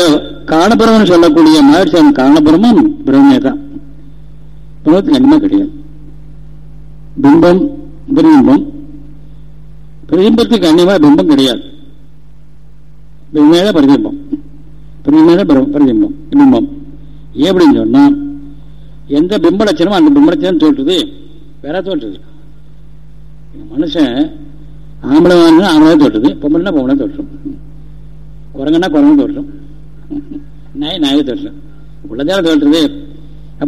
காரணபுரம்னு சொல்லக்கூடிய மகர்ஷன் காரணபுரமும் பிரம்மே தான். பிரம்மத்துக்கு என்ன கிடையாது. பிம்பம் பிரதிபிம்பம் பிரதிம்பத்துக்கு அந்நியமா பிம்பம் கிடையாது. பிம்பமேத பிரதிபிம்பம். பிரதிமேத பிரதிபிம்பம் பிம்பம் ஏன் அப்படின்னு சொன்னால் எந்த பிம்ப லட்சணமோ அந்த பிம்ப லட்சணம் தோற்றுது வேற தோற்றுது. மனுஷன் ஆம்பளை ஆம்பளை தோற்றுது பொம்பளைனா பொம்பளை தோற்றும். குரங்கன்னா குரங்கு தோற்றும். நாய் நாயை தோற்றம். உள்ளதால தோற்றுது.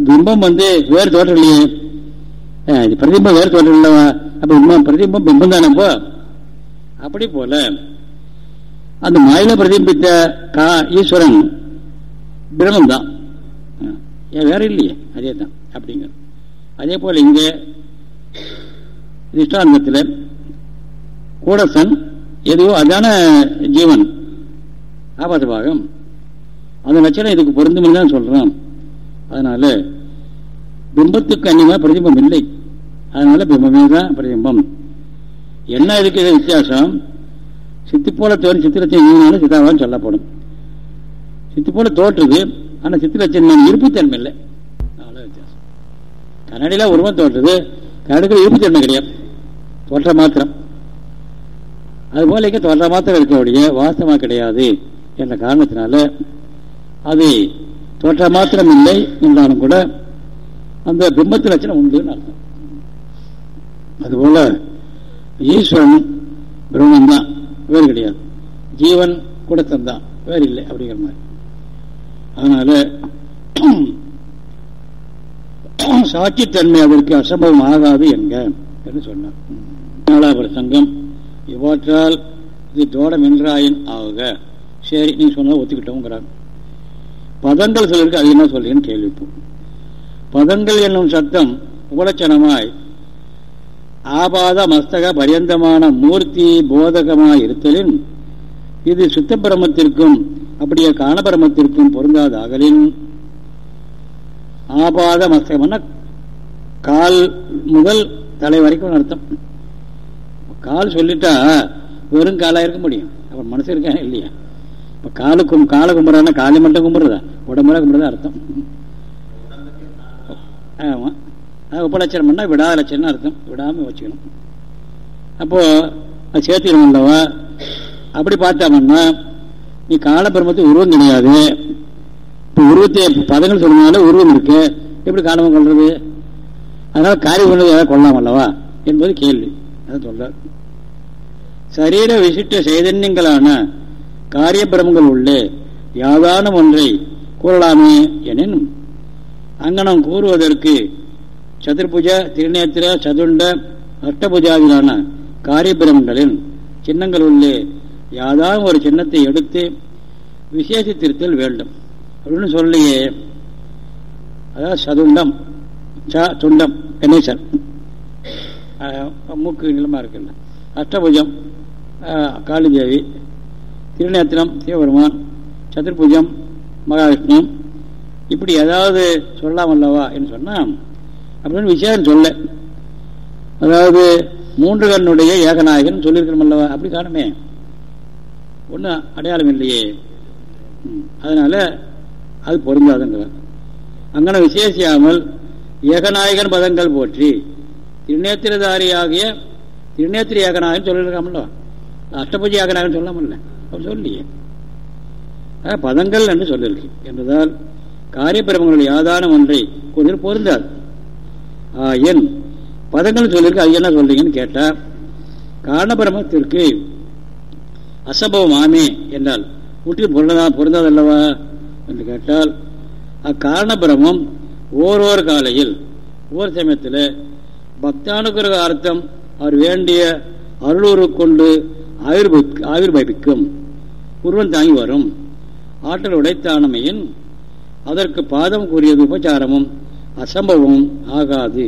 பிம்பம் வந்து வேறு தோற்றம் இல்லையே பிரதிபம் வேறு தோற்றம் இல்லவா அப்ப பிரதிபம் பிம்பம் தானே அப்போ? அப்படி போல அந்த மாயில பிரதிபித்த கா ஈஸ்வரன் பிரம்மம் தான் வேற இல்லையே. அதே தான் அப்படிங்கிற அதே போல இங்கே திஷ்டாந்தத்தில் கூடசன் எதுவோ அதான ஜீவன் ஆபாத பாகம். அந்த லட்சணம் இதுக்கு பொருந்தும்னு தான் சொல்றான். அதனால பிம்பத்துக்கு அந்நியமாக பிரதிபம் இல்லை. அதனால பிம்பமே தான் பிரதிபம் என்ன இதுக்கு வித்தியாசம்? சித்தி போல தோன்றி சித்திரச்சன் சித்தாவான்னு சொல்லப்படும். சித்தி போல தோற்றுது ஆனால் சித்திரச்சன் இருப்புத்தன்மை இல்லை. அவ்வளோ வித்தியாசம். கண்ணாடியில் உருவம் தோற்றுது கண்ணாடிக்கு இருப்புத்தன்மை கிடையாது. தோற்ற மாத்திரம். அதுபோல இங்கே தோற்ற மாத்திரம் இருக்கக்கூடிய வாசமாக கிடையாது என்ற காரணத்தினால அது தோற்ற மாத்திரம் இல்லை என்றாலும் கூட அந்த பிம்பத்து லட்சணம் உண்டுன்னு அர்த்தம். அதுபோல ஈஸ்வரன் பிரம்மன் தான். வேறு கிடையாது. ஜீவன் கூட தந்தான் வேறு இல்லை அப்படிங்கிற மாதிரி. அதனால சாட்சித்தன்மை அதற்கு அசம்பவம் ஆகாது என்க என்று சொன்னார். நாலாபுர சங்கம் இவற்றால் இது தோடம் என்றாயின் ஆக சரி நீ சொன்னால் ஒத்துக்கிட்டோங்கிறாங்க பதங்கள் சிலருக்கு அதிகமாக சொல்றேன்னு கேள்விப்போம் பதங்கள் என்னும் சத்தம் உபலட்சணமாய் ஆபாத மஸ்தக பரியந்தமான மூர்த்தி போதகமாக இருத்தலின் இது சுத்த பிரமத்திற்கும் அப்படியே காணபிரமத்திற்கும் பொருந்தாதாகலின். ஆபாத மஸ்தகம்னா கால் முதல் தலை வரைக்கும் அர்த்தம். கால் சொல்லிட்டா வெறும் காலா இருக்க முடியும். அப்புறம் மனசு இருக்கா இல்லையா? இப்ப காலு கும் காலை கும்பிட்றா காலை மட்டும் கும்பிடுறதா? உடம்புல கும்பிட்றதா அர்த்தம். ஆமா. உபலட்சணம் பண்ணால் விடாத லட்சணம் அர்த்தம். விடாமல் வச்சுக்கணும். அப்போது அது சேர்த்துக்கணும் அல்லவா அப்படி பார்த்தோம்னா நீ காலபிரமத்துக்கு உருவம் கிடையாது. இப்போ உருவத்தை பதங்கள் சொல்றதுனால உருவம் இருக்கு. எப்படி காலமாக கொள்வது அதனால் காரியம் கொண்டது ஏதாவது கொள்ளலாம் அல்லவா? என்பது கேள்வி. அதை சொல்ற சரீர விசிட்ட சைதன்யங்களான காரிய பிரமங்கள் உள்ளே யாதானும் ஒன்றை கூறலாமே எனினும் அங்கனம் கூறுவதற்கு சதுர்புஜ திருநேத்திர சதுண்ட அஷ்டபுஜாவிலான காரியபிரமங்களின் சின்னங்கள் உள்ளே யாதாவது ஒரு சின்னத்தை எடுத்து விசேஷத்திருத்தல் வேண்டும். அப்படின்னு சொல்லியே. அதாவது சதுண்டம் ச துண்டம் கணேசன் மூக்கு நிலமா இருக்குல்ல. அஷ்டபுஜம் காளிதேவி திருநேத்திரம் சிவபெருமான் சதுர்புஜம் மகாவிஷ்ணு. இப்படி ஏதாவது சொல்லலாம் அல்லவா என்று சொன்னால் அப்படின்னு விஷயம் சொல்ல. அதாவது மூன்று கண்ணுடைய ஏகநாயகன் சொல்லியிருக்கணும் அல்லவா? அப்படி காணுமே. ஒன்றும் அடையாளம் இல்லையே. அதனால அது பொருந்தாதுங்கிறார். அங்கன விசேஷியாமல் ஏகநாயகன் பதங்கள் போற்றி திருநேத்திரதாரியாகிய திருநேத்திர ஏகநாயகன் சொல்லியிருக்காமல்ல அஷ்டபூஜ ஏகநாயகன் சொல்லாமல்ல. அவர் சொல்லியே. பதங்கள் என்று சொல்லியிருக்கு. என்றதால் காரியப்பிரமங்களுடைய ஆதாரம் ஒன்றை கொஞ்சம் பொருந்தாது. என் பதங்கள் சொல்லியிருக்கு அது என்ன சொல்றீங்கன்னு கேட்டா காரணபிரமத்திற்கு அசம்பவம் ஆமே என்றால் முற்றிலும் பொருந்ததா பொருந்தாதல்லவா என்று கேட்டால் அக்காரணபிரமம் ஓரோர் காலையில் ஒவ்வொரு சமயத்தில் பக்தானுகிரக அர்த்தம் அவர் வேண்டிய அருளூரு கொண்டு ஆவிர்வபிக்கும் உருவம் தாங்கி வரும். ஆற்றல் உடைத்தானமையின் அதற்கு பாதம் கூறியது உபச்சாரமும் அசம்பவம் ஆகாது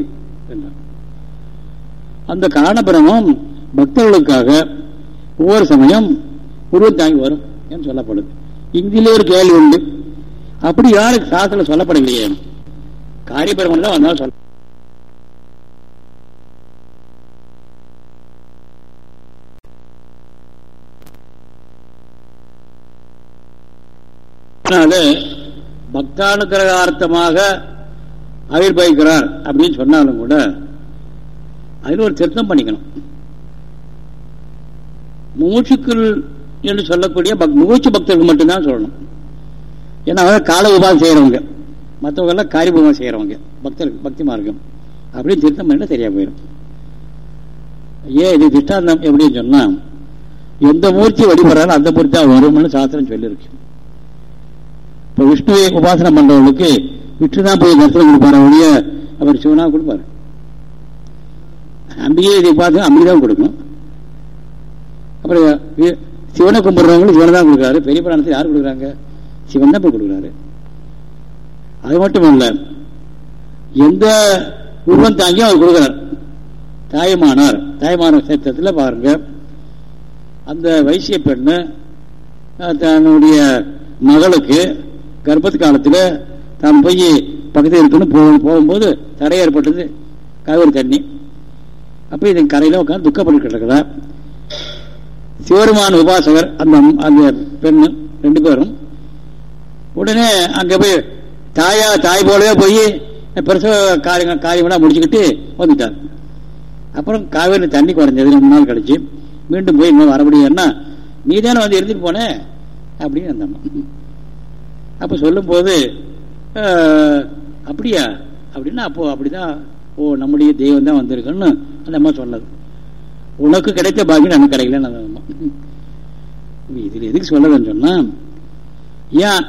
அந்த காரணபிரமம் பக்தர்களுக்காக ஒவ்வொரு சமயம் உருவம் தாங்கி வரும் என்று சொல்லப்படுது. இங்கிலே ஒரு கேள்வி உண்டு. அப்படி யாருக்கு சாஸ்திரம் சொல்லப்படவில்லையே காரியபிரமம் தான் வந்தாலும் சொல்ல அதனால பக்தானுகிரகார்த்தமாக ஆவிர்வகிக்கிறார் அப்படின்னு சொன்னாலும் கூட அதில் ஒரு திருத்தம் பண்ணிக்கணும். மூச்சுக்கள் என்று சொல்லக்கூடிய மூச்சு பக்தர்கள் மட்டும்தான் சொல்லணும். ஏன்னா அவங்க கால உபாதம் செய்யறவங்க மற்றவங்க எல்லாம் காரிபூபம் செய்யறவங்க பக்தர் பக்தி மார்க்கம் அப்படின்னு திருத்தம் பண்ண தெரியா போயிடும். ஏன் இது திஷ்டாந்தம் எப்படின்னு சொன்னா எந்த மூர்த்தி வழிபடுறாலும் அந்த மூர்த்தி தான் வரும்னு சாஸ்திரம் சொல்லியிருக்கு. இப்போ விஷ்ணுவை உபாசனம் பண்றவங்களுக்கு விட்டு தான் போய் தரிசனம் கொடுப்பாரு ஒழிய அவர் சிவனா கொடுப்பாரு. அம்பிகையை இதை பார்த்து அம்பிதான் கொடுக்கணும். அப்புறம் சிவனை கும்பிடுறவங்களுக்கு சிவனை தான் கொடுக்குறாரு. பெரிய பிராணத்தை யார் கொடுக்குறாங்க? சிவன் தான் போய் கொடுக்குறாரு. அது மட்டும் இல்ல எந்த உருவம் தாங்கியும் அவர் கொடுக்குறார். தாயமானார். தாயமான சேர்த்தத்தில் பாருங்க. அந்த வைசிய பெண்ணு தன்னுடைய மகளுக்கு கர்ப்பத்து காலத்தில் தான் போய் பக்கத்தில் இருக்குன்னு போகும்போது தடை ஏற்பட்டது. காவிரி தண்ணி. அப்போ இது கரையில் உட்காந்து துக்கப்பட்டு கிடக்குதா? சிவருமான உபாசகர் அந்த அந்த பெண்ணு ரெண்டு பேரும். உடனே அங்கே போய் தாயா தாய் போலவே போய் பிரசவ காரியம் காரியமெல்லாம் முடிச்சுக்கிட்டு வந்துட்டார். அப்புறம் காவேரி தண்ணி குறைஞ்சது ரெண்டு நாள் கழிச்சு. மீண்டும் போய் இன்னும் வர முடியும்னா நீ தானே வந்து இருந்துட்டு போனேன் அப்படின்னு அந்த அப்போ சொல்லும்போது அப்படியா? அப்படின்னா அப்போ அப்படிதான். ஓ நம்முடைய தெய்வம் தான் வந்திருக்குன்னு அந்த அம்மா சொன்னது. உனக்கு கிடைத்த பாக்கியம் நமக்கு கிடைக்கலன்னு அந்த அம்மா. இதில் எதுக்கு சொல்லதுன்னு சொன்னா ஏன்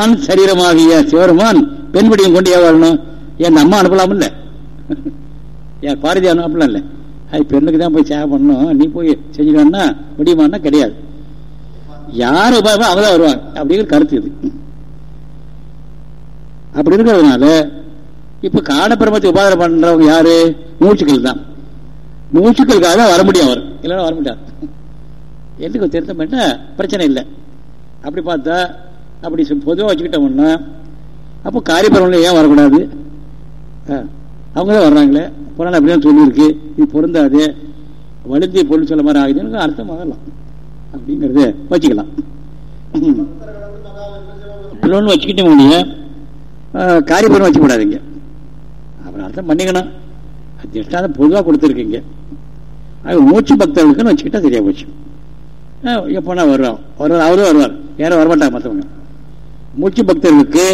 ஆண் சரீரமாகிய சிவருமான் பெண் படியும் கொண்டு ஏன் வரணும்? என் அம்மா அனுப்பலாமில்ல ஏன் பாரதி அனுப்பலாம் இல்லை? அது பெண்ணுக்கு தான் போய் சேவை பண்ணணும். நீ போய் செஞ்சுக்கணும்னா முடியுமான்னா கிடையாது. யார் உபாயமோ அவங்க தான் வருவாங்க. அப்படிங்கிற கருத்து இது. அப்படி இருக்கிறதுனால இப்ப காணப்பிரமத்தை உபாதனை பண்றவங்க யாரு? மூச்சுக்கள் தான். மூச்சுக்களுக்காக தான் வர முடியும் அவர். இல்லைன்னா வர முடியாது. எதுக்கு திருத்தம் பண்ண பிரச்சனை இல்லை. அப்படி பார்த்தா அப்படி பொதுவாக வச்சுக்கிட்டோம்னா அப்போ காரியபுரம்ல ஏன் வரக்கூடாது? அவங்க தான் வர்றாங்களே. புராணம் அப்படிதான் சொல்லியிருக்கு இது பொருந்தாது. வலுத்தி பொருள் சொல்ல மாதிரி ஆகுதுன்னு அர்த்தம் ஆகலாம் அப்படிங்கறத வச்சுக்கலாம். இன்னொன்று வச்சுக்கிட்ட முடியும் காரியபுரம் வச்சுக்கூடாதுங்க. அப்புறம் அர்த்தம் பண்ணிக்கணும் திஷ்டாந்தம் பொதுவாக கொடுத்துருக்கீங்க. அது மூச்சு பக்தர்களுக்குன்னு வச்சுக்கிட்டா சரியா போச்சு. எப்போனா வருவார் வருவார் அவரும் வருவார். யாரும் வரமாட்டாங்க மற்றவங்க மூச்சு பக்தர்களுக்கு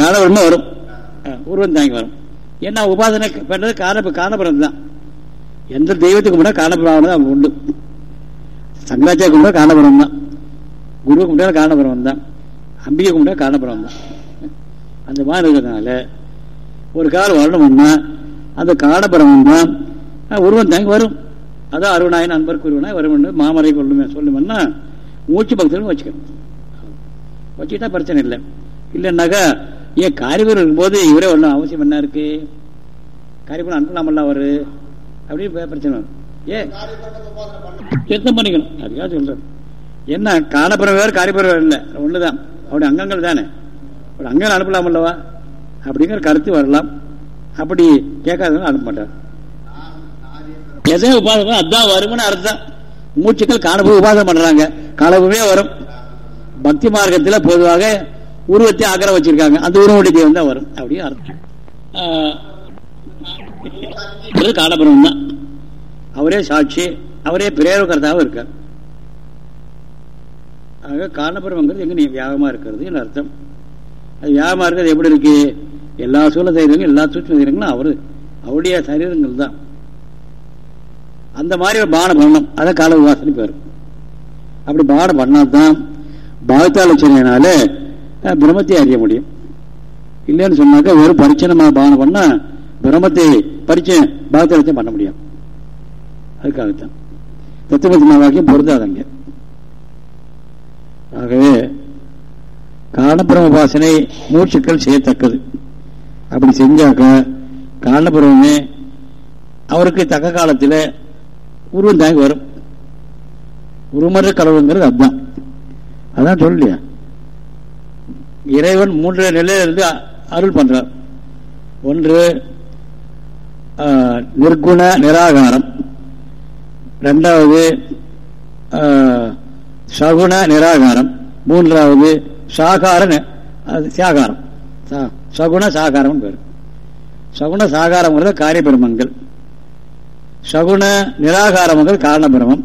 காலவரமாக வரும். உருவம் தாங்கி வரும். ஏன்னா உபாதனை பண்ணுறது கால காணபுரம் தான் எந்த தெய்வத்துக்கு முன்னாடி காலபுரம் அவங்க உண்டு. சங்கராச்சாரிய கும்பிட்டா காணபுரம் தான் குரு கும்பிட்டா காணபுரம் தான் அம்பிகை கும்பிட்டா காலபுரம் தான் அந்த மாதிரி இருக்கிறதுனால ஒரு காலம் வரணும்னா அந்த காலபுரம் தான் உருவம் தாங்கி வரும். அதான் அருணாயின் அன்பர் உருவனாய் வரும் மாமரை கொள்ளுமே சொல்லுமென்னா மூச்சு பக்தர்கள் வச்சுக்கணும். வச்சுக்கிட்டா பிரச்சனை இல்லை. இல்லைன்னாக்கா ஏன் காரிபுரம் இருக்கும்போது இவரே வரணும் அவசியம் என்ன இருக்கு? காரிபுரம் அனுப்பலாமல்ல அவரு அப்படின்னு பிரச்சனை வரும். ஏன்? திருத்தம் பண்ணிக்கணும். அதுக்காக சொல்றேன். என்ன காலப்புறம் வேறு காரிபுரம் வேறு இல்லை. தான் அவருடைய அங்கங்கள் தானே? ஒரு அங்கங்கள் அனுப்பலாம் அல்லவா? அப்படிங்கிற கருத்து வரலாம். அப்படி கேட்காதவங்க அனுப்ப மாட்டார். எதை உபாதம் அதான் வரும்னு அர்த்தம். மூச்சுக்கள் காலபூ உபாதம் பண்றாங்க. களவுமே வரும். பக்தி மார்க்கத்தில் பொதுவாக உருவத்தை ஆக்கிர வச்சிருக்காங்க. அந்த உருவடைய தெய்வம் தான் வரும். அப்படின்னு அர்த்தம். காலபுரம் தான் அவரே சாட்சி. அவரே பிரேரகர்த்தாவும் இருக்கார். ஆக காரணபுரம்ங்கிறது எங்க நீ வியாகமா இருக்கிறது அர்த்தம். அது வியாகமா இருக்கிறது எப்படி இருக்கு? எல்லா சூழ சரீரங்களும் எல்லா சூட்ச சரீரங்களும் அவரு அவருடைய சரீரங்கள் தான். அந்த மாதிரி ஒரு பானம் பண்ணணும். அதான் கால உபாசனை பேர். அப்படி பானம் பண்ணாதான் பாகத்தாலோசனையினால பிரம்மத்தை அறிய முடியும். இல்லைன்னு சொன்னாக்கா வெறும் பரிச்சனமாக பானம் பண்ணா பிரம்மத்தை பரிச்சயம் பாகத்தை பண்ண முடியும். அதுக்காகத்தான். தத்துவத்தின வாக்கியம் பொருந்தாதங்க. ஆகவே காரணபிரம உபாசனை மூச்சுக்கள் செய்யத்தக்கது. அப்படி செஞ்சாக்க காரணபிரமே அவருக்கு தக்க காலத்தில் உருவம் தாங்கி வரும். உருமற கடவுளுங்கிறது அதுதான். அதான் சொல்லலையா இறைவன் மூன்று நிலையிலிருந்து அருள் பண்றார். ஒன்று நிர்குண நிராகாரம். ரெண்டாவது சகுண நிராகாரம். மூன்றாவது சாகார சாகாரம். சகுண சாகாரம் பேர். சகுண சாகாரம் காரியபிரமங்கள். சகுண நிராகாரம் காரணபிரமம்.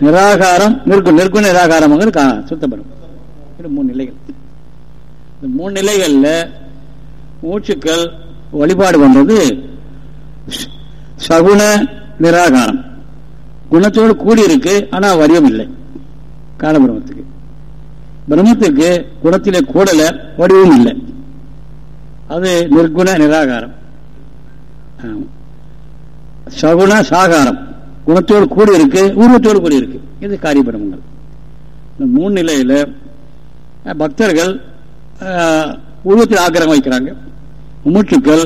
நிராகாரம் நிற்கு நிற்குண நிராகாரம் சுத்தபிரமம். இது மூணு நிலைகள். இந்த மூணு நிலைகளில் மூச்சுக்கள் வழிபாடு பண்றது சகுண நிராகாரம். குணத்தோடு கூடி இருக்கு ஆனா வடிவம் இல்லை. காலபிரமத்துக்கு. பிரம்மத்துக்கு குணத்திலே கூடல வடிவம் இல்லை. அது நிர்குண நிராகாரம். சகுண சாகாரம். குணத்தோடு கூடி இருக்கு உருவத்தோடு கூடி இருக்கு இது காரியபிரமங்கள். இந்த மூணு நிலையில பக்தர்கள் உருவத்தில் ஆக்கிரகம் வைக்கிறாங்க. மூச்சுக்கள்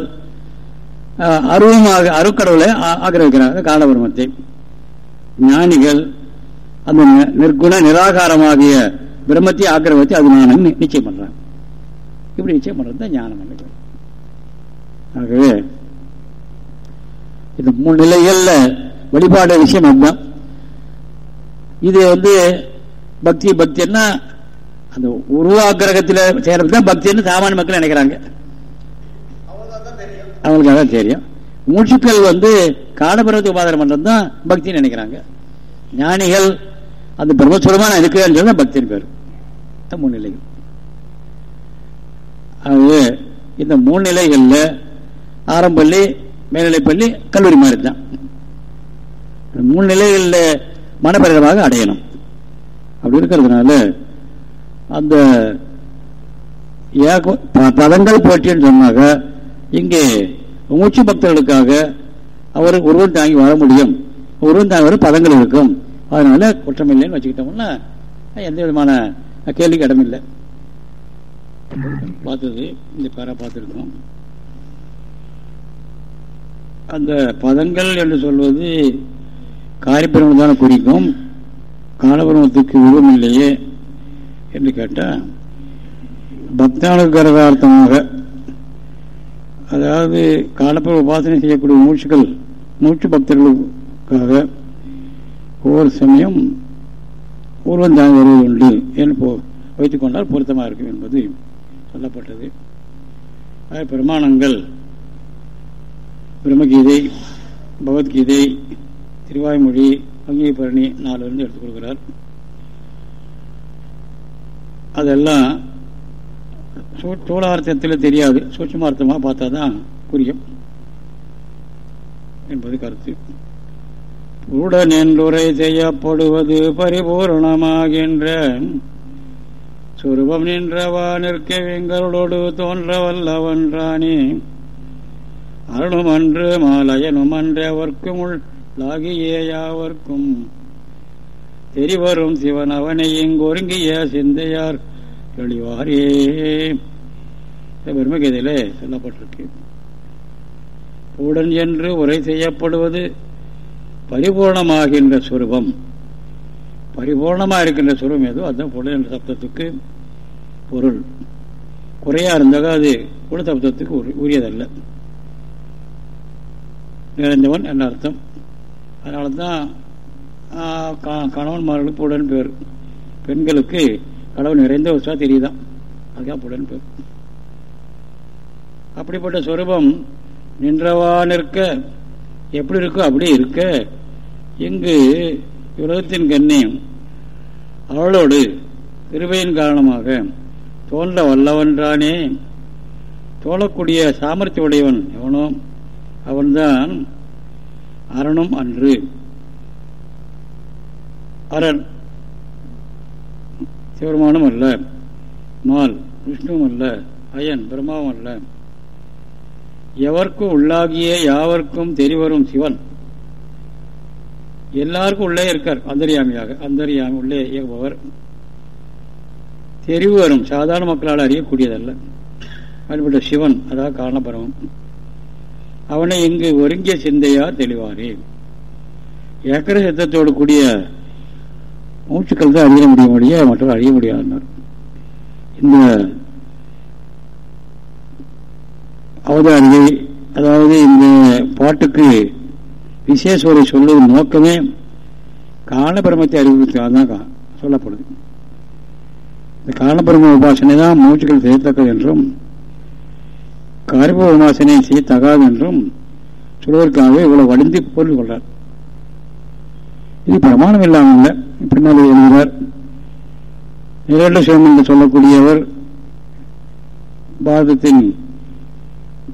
அருவமாக அருக்கடவுளை ஆக்கிரமிக்கிறாங்க காலபிரமத்தை. ஞானிகள் அந்த நிர்குண நிராகாரமாகிய பிரம்மத்தை ஆக்கிரமித்து அது நான் நிச்சயம் பண்றாங்க இப்படி நிச்சயம் பண்றது தான் ஞானம் ஆகவே இந்த மூணு நிலைகள்ல வழிபாடு விஷயம் அதுதான். இது வந்து பக்தி பக்தின்னா அந்த உருவாக்கிரகத்தில் செய்யறது தான் பக்தின்னு சாமானிய மக்கள் நினைக்கிறாங்க. அவங்களுக்கு அதான் தெரியும். மூச்சுக்கள் வந்து காலபிரவத்தை உபாதாரம் பண்றது தான் பக்தின்னு நினைக்கிறாங்க. ஞானிகள் அந்த பிரம்மஸ்வரமா நான் இருக்கிறேன்னு சொன்னா பக்தின்னு பேர். மூணு நிலைகள். ஆகவே இந்த மூணு நிலைகள்ல ஆரம்பள்ளி மேல்நிலைப்பள்ளி கல்லூரி மாதிரி தான் மூணு நிலைகளில் மனப்பரிதமாக அடையணும். அப்படி இருக்கிறதுனால அந்த பதங்கள் போட்டின்னு சொன்னாங்க இங்கே மூச்சு பக்தர்களுக்காக அவர் ஒருவன் தாங்கி வர முடியும். ஒருவன் தாங்கி வர பதங்கள் இருக்கும். அதனால குற்றம் இல்லைன்னு வச்சுக்கிட்டோம்னா எந்த விதமான கேள்விக்கு இடமில்லை. பார்த்தது இந்த பேரா பார்த்துருக்கோம். அந்த பதங்கள் என்று சொல்வது காரியப்பிரமம் தானே குறிக்கும். காலபிரமத்துக்கு உருவம் இல்லையே என்று கேட்டால் பக்தானுகரதார்த்தமாக அதாவது காலப்பிர உபாசனை செய்யக்கூடிய மூச்சுகள் மூச்சு பக்தர்களுக்காக ஒவ்வொரு சமயம் பூர்வம் தான் வருவது உண்டு என்று வைத்துக் கொண்டால் பொருத்தமாக இருக்கும் என்பது சொல்லப்பட்டது. பிரமாணங்கள். பிரம்மகீதை பகவத்கீதை திருவாய்மொழி அங்கீபரணி நாலு இருந்து எடுத்துக் கொடுக்கிறார் சூ சூழார்த்தத்தில் தெரியாது. சூட்சமார்த்தமாக பார்த்தா தான் புரியும். என்பது கருத்து. உடனென்றுரை செய்யப்படுவது பரிபூர்ணமாகின்ற சுரூபம் நின்றவா நிற்க வெங்களோடு தோன்ற வல்லவன்றானே அருணும் அன்று மாலயனும் அன்று அவர்க்கும் உள்ளாகியே யாவர்க்கும். தெரிவரும் சிவன் அவனை இங்கொருங்கிய சிந்தையார் தெளிவாரே. பெருமகீதையில சொல்லப்பட்டிருக்கு. உடன் என்று உரை செய்யப்படுவது பரிபூர்ணமாகின்ற சுரூபம். பரிபூர்ணமாக இருக்கின்ற சுரூபம் ஏதோ அதுதான் புலன் என்ற சப்தத்துக்கு பொருள். குறையா இருந்தாக அது புல சப்தத்துக்கு உரியதல்ல. நிறைந்தவன் என்ற அர்த்தம்? அதனால தான் கணவன்மார்களுக்கு உடன் பேர். பெண்களுக்கு கடவுள் நிறைந்த வசா தெரியுதான். அதுதான் புடன் பேர். அப்படிப்பட்ட சுரூபம் நின்றவா நிற்க? எப்படி இருக்கோ அப்படி இருக்க. இங்கு உலகத்தின் கண்ணியம் அவளோடு திருவையின் காரணமாக தோன்ற வல்லவன்றானே. தோழக்கூடிய சாமர்த்திய உடையவன் எவனோ அவன்தான் அரணும் அன்று. அரண் சிவருமானும் அல்ல. மால் விஷ்ணுவும் அல்ல. அயன் பிரம்மாவும் அல்ல. எவர்க்கும் உள்ளாகிய யாவர்க்கும் தெரிவரும் சிவன். எல்லாருக்கும் உள்ளே இருக்கார் அந்தரியாமியாக. அந்தரியாமி உள்ளே இயக்குபவர் தெரிவு வரும் சாதாரண மக்களால் அறியக்கூடியதல்ல. அப்படிப்பட்ட சிவன் அதாவது காரணபரவம் அவனை இங்கு ஒருங்கிய சிந்தையார் தெளிவாரே ஏக்கர சித்தத்தோடு கூடிய மூச்சுக்கள் தான் அறிய முடிய முடிய மற்றவர் அறிய முடியாதுன்னார். இந்த அவதாரியை அதாவது இந்த பாட்டுக்கு விசேஷரை சொல்லுவது நோக்கமே காலபிரமத்தை அறிவுறுத்தான் தான் சொல்லப்படுது. இந்த காலபிரம உபாசனை தான் மூச்சுக்கள் செய்யத்தக்கது என்றும் கருப உபாசனை செய்யத்தகாது என்றும் சொல்வதற்காகவே இவ்வளவு வலிந்து பொருள் கொள்றார். இது பிரமாணம் இல்லாமல் இல்லை. பின்னால் எழுதுகிறார். நிரண்ட சிவம் என்று சொல்லக்கூடியவர் பாரதத்தின்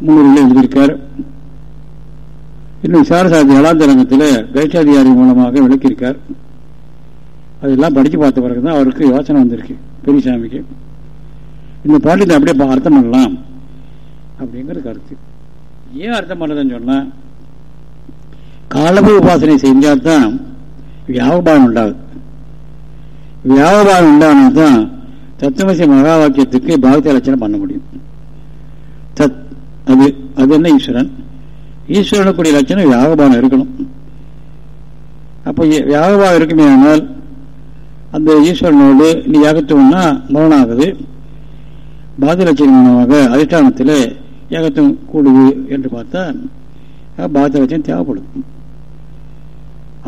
முன்னுரையில் எழுதியிருக்கார். இன்னும் விசாரசாதி ஏழாந்தரங்கத்தில் கைச்சாதிகாரி மூலமாக விளக்கியிருக்கார். அதெல்லாம் படித்து பார்த்த பிறகு தான் அவருக்கு யோசனை வந்திருக்கு பெரியசாமிக்கு. இந்த பாட்டு அப்படியே அர்த்தம் பண்ணலாம் அப்படிங்கிற கருத்து. ஏன் அர்த்தம் பண்ணதுன்னு சொன்னால் காலப உபாசனை செஞ்சால் தான் வியாபாரம் உண்டாகுது. வியாபாரம் உண்டானால் தான் தத்துவசி மகா வாக்கியத்துக்கு பாகத்தை லட்சணம் பண்ண முடியும். அது அது என்ன ஈஸ்வரன்? ஈஸ்வரனுக்குரிய லட்சணம் வியாகபானம் இருக்கணும். அப்போ வியாகபானம் இருக்குமே ஆனால் அந்த ஈஸ்வரனோடு நீ ஏகத்துவம்னா மரணாகுது பாத லட்சணம் மூலமாக அதிஷ்டானத்தில் ஏகத்துவம் கூடுது என்று பார்த்தா பாத லட்சணம் தேவைப்படுது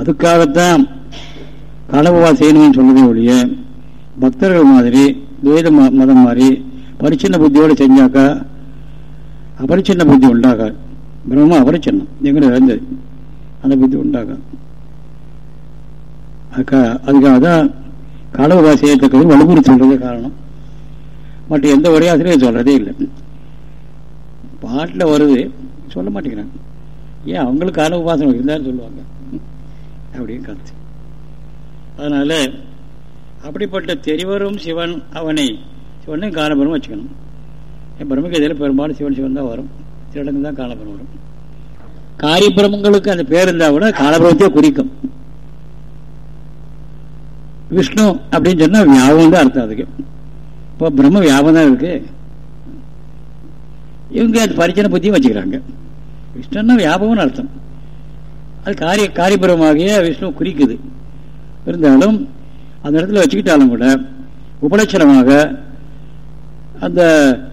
அதுக்காகத்தான் கனவுவா செய்யணும்னு சொல்லுதே ஒழிய பக்தர்கள் மாதிரி துவைத மதம் மாதிரி பரிச்சின்ன புத்தியோடு செஞ்சாக்கா அபரிச்சின்ன புத்தி உண்டாகாது. பிரம்ம அபரிச்சின்னம். எங்கே இருந்தது அந்த புத்தி உண்டாகாது. அக்கா அதுக்காக தான் களவு செய்யத்தக்கது வலுமுறை சொல்றதே காரணம். மற்ற எந்த உரையாசிரியும் சொல்றதே இல்லை. பாட்டில் வருது சொல்ல மாட்டேங்கிறாங்க. ஏன் அவங்களுக்கு கால உபாசனம் இருந்தாலும் சொல்லுவாங்க. அப்படின்னு கருத்து. அதனால அப்படிப்பட்ட தெரிவரும் சிவன் அவனை சிவனையும் காலபுரம் வச்சுக்கணும். பிரம்மகதையில் பெரும்பாலும் சிவன் சிவன் தான் வரும். சில இடங்கள் தான் காலபுரம் வரும். காரிபிரமங்களுக்கு அந்த பேர் இருந்தால் கூட காலபுரத்தையே குறிக்கும். விஷ்ணு அப்படின்னு சொன்னா வியாபகம் தான் அர்த்தம் அதுக்கு. இப்போ பிரம்ம வியாபகம் தான் இருக்கு. இவங்க அது பரிச்சனை புத்தியும் வச்சுக்கிறாங்க. விஷ்ணுன்னா வியாபகம்னு அர்த்தம். அது காரிய காரிபுரமாகிய விஷ்ணு குறிக்குது. இருந்தாலும் அந்த இடத்துல வச்சுக்கிட்டாலும் கூட உபலட்சணமாக அந்த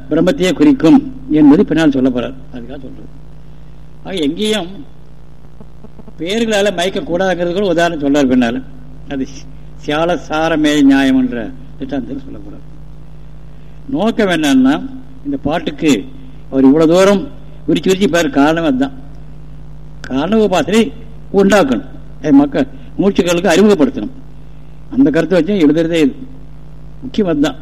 பிரம்மத்தையே குறிக்கும் என்பது பின்னால் சொல்ல போறார். அதுக்காக சொல்றது ஆக எங்கேயும் பேர்களால் மயக்க கூடாதுங்கிறது கூட உதாரணம் சொல்றார் பின்னால். அது சியால சாரமே நியாயம் என்ற திட்டத்தில் சொல்ல போறார். நோக்கம் என்னன்னா இந்த பாட்டுக்கு அவர் இவ்வளவு தூரம் விரிச்சு விரிச்சு பாரு காரணம் அதுதான். காரண உபாசனை உண்டாக்கணும். மக்கள் மூச்சுக்களுக்கு அறிமுகப்படுத்தணும். அந்த கருத்தை வச்சு எழுதுறதே இது. முக்கியம் அதுதான்.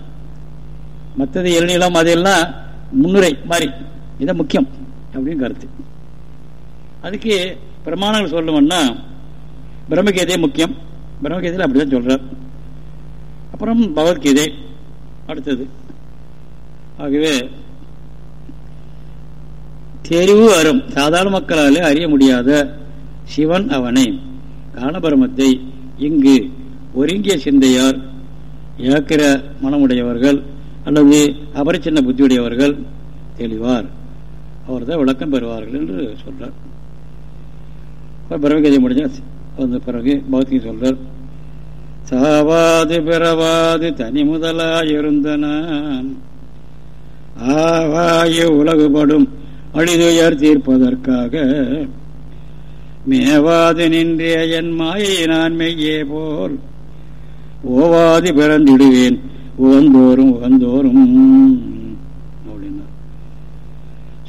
மற்றது இளநிலம் அதெல்லாம் முன்னுரை மாதிரி. இதான் முக்கியம். அப்படின்னு கருத்து. அதுக்கு பிரமாணங்கள் சொல்லணும்னா பிரம்மகீதை முக்கியம். பிரம்மகீதையில் அப்படிதான் சொல்றார். அப்புறம் பகவத்கீதை அடுத்தது. ஆகவே தெரிவு அரும். சாதாரண மக்களாலே அறிய முடியாத சிவன் அவனை. காணபரமத்தை இங்கு ஒருங்கிய சிந்தையார் ஏக்கிற மனமுடையவர்கள் அல்லது அபரிச்சின்ன புத்தியுடையவர்கள் தெளிவார். அவர் தான் விளக்கம் பெறுவார்கள் என்று சொல்றார். பிரமகதை முடிஞ்ச வந்த பிறகு பௌத்தி சொல்றார் சாவாது பிறவாது தனி முதலாயிருந்தனான். ஆவாய உலகுபடும் அழிதுயர் தீர்ப்பதற்காக மேவாது நின்றே என் மாயை நான் மெய்யே போல் ஓவாது பிறந்திடுவேன். உகந்தோறும் உகந்தோறும். அப்படின்னார்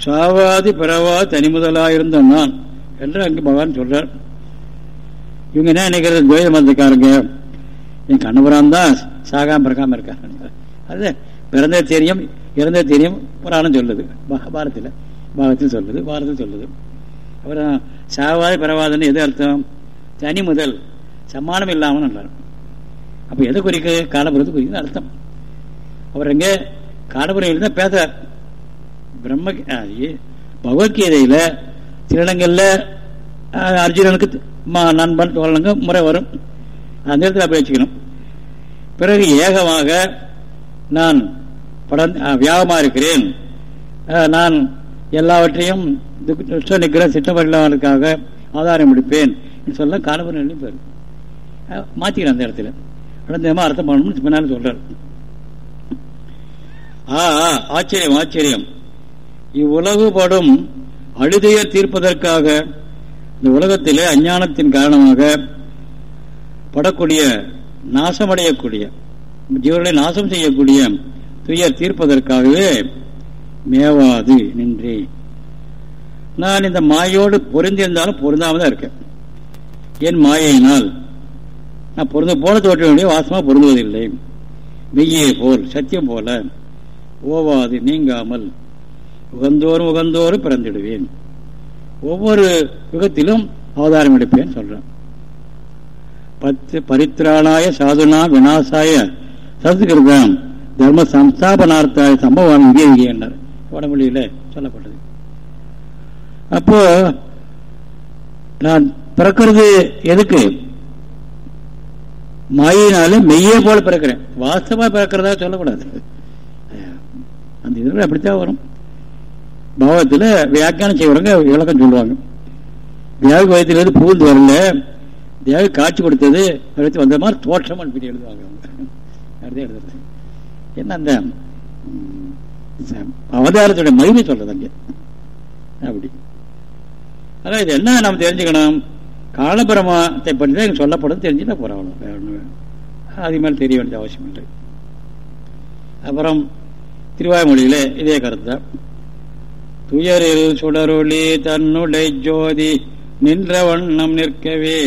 சாவாதி பிறவா தனி முதலாயிருந்த நான் என்று அங்கு பகவான் சொல்றார். இவங்க என்ன நினைக்கிறது? துவைத மதத்துக்காரங்க. என் கண்ணபுரம் தான் சாகாம பிறக்காம இருக்காங்க அது பிறந்த தெரியும் இறந்த தெரியும் புராணம் சொல்லுது. பாரத்தில் பாகத்தில் சொல்லுது பாரத்தில் சொல்லுது. அப்புறம் சாவாதி பிறவாதன்னு எது அர்த்தம்? தனி முதல் சமானம் இல்லாமல் நல்லாரு அப்போ எதை குறிக்க காலபுரத்தை குறிக்குது அர்த்தம். அவர் எங்கே காலபுரம் தான் பேசுறார். பிரம்ம பகவத்கீதையில் திருடங்கள்ல அர்ஜுனனுக்கு நண்பன் தோழனுங்க முறை வரும். அந்த இடத்துல அப்படி வச்சுக்கணும் பிறகு ஏகமாக நான் படம் வியாகமாக இருக்கிறேன். நான் எல்லாவற்றையும் துஷ்ட நிகிற சித்தவர்களுக்காக ஆதாரம் முடிப்பேன் சொல்ல காலபுரம் பேர். மாற்றிக்கிறேன் அந்த இடத்துல அடந்தமா அர்த்தம் பண்ணணும்னு பின்னாலும் சொல்றார். ஆ ஆச்சரியம் ஆச்சரியம். இவ்வுலகுபடும் அழுதையர் தீர்ப்பதற்காக இந்த உலகத்திலே அஞ்ஞானத்தின் காரணமாக படக்கூடிய நாசமடையக்கூடிய ஜீவர்களை நாசம் செய்யக்கூடிய துயர் தீர்ப்பதற்காகவே மேவாது நின்றே. நான் இந்த மாயோடு பொருந்திருந்தாலும் பொருந்தாம தான் இருக்கேன். என் மாயினால் நான் பொருந்த போல தோற்றவனுடைய வாசமா பொருந்துவதில்லை. மெய்யே போல் சத்தியம் போல ஓவாது நீங்காமல் உகந்தோறும் உகந்தோறும் பிறந்திடுவேன். ஒவ்வொரு யுகத்திலும் அவதாரம் எடுப்பேன் சொல்றேன். பத்து பரித்ராணாய சாதுனா விநாசாய சம்ஸ்கிருதம் தர்ம சம்ஸ்தாபனார்த்தாய சம்பவம் இங்கே இங்கே என்றார். வடமொழியில சொல்லப்பட்டது. அப்போ நான் பிறக்கிறது எதுக்கு? மாயினால மெய்யே போல பிறக்கிறேன். வாஸ்தவா பிறக்கிறதா சொல்லக்கூடாது. அந்த இதில் அப்படித்தான் வரும். பாவத்தில் வியாக்கியானம் செய்வாங்க விளக்கம் சொல்லுவாங்க. வியாக பயத்திலிருந்து பூந்து வரல. தேவை காட்சி கொடுத்தது அடுத்து வந்த மாதிரி தோற்றம் அனுப்பிட்டு எழுதுவாங்க அவங்க. எழுதுறது. என்ன அந்த அவதாரத்துடைய மகிமை சொல்றது அங்கே. அப்படி. அதான் இது என்ன நம்ம தெரிஞ்சுக்கணும்? காலபிரமத்தை பற்றி தான் சொல்லப்படும் தெரிஞ்சுட்டா பரவாயில்ல வேற ஒன்று அது மேலே தெரிய வேண்டிய அவசியம் இல்லை. அப்புறம் திருவாய்மொழியில் இதே கருத்து தான். துயரில் சுடருளி தன்னுடை ஜோதி நின்ற வண்ணம் நிற்கவே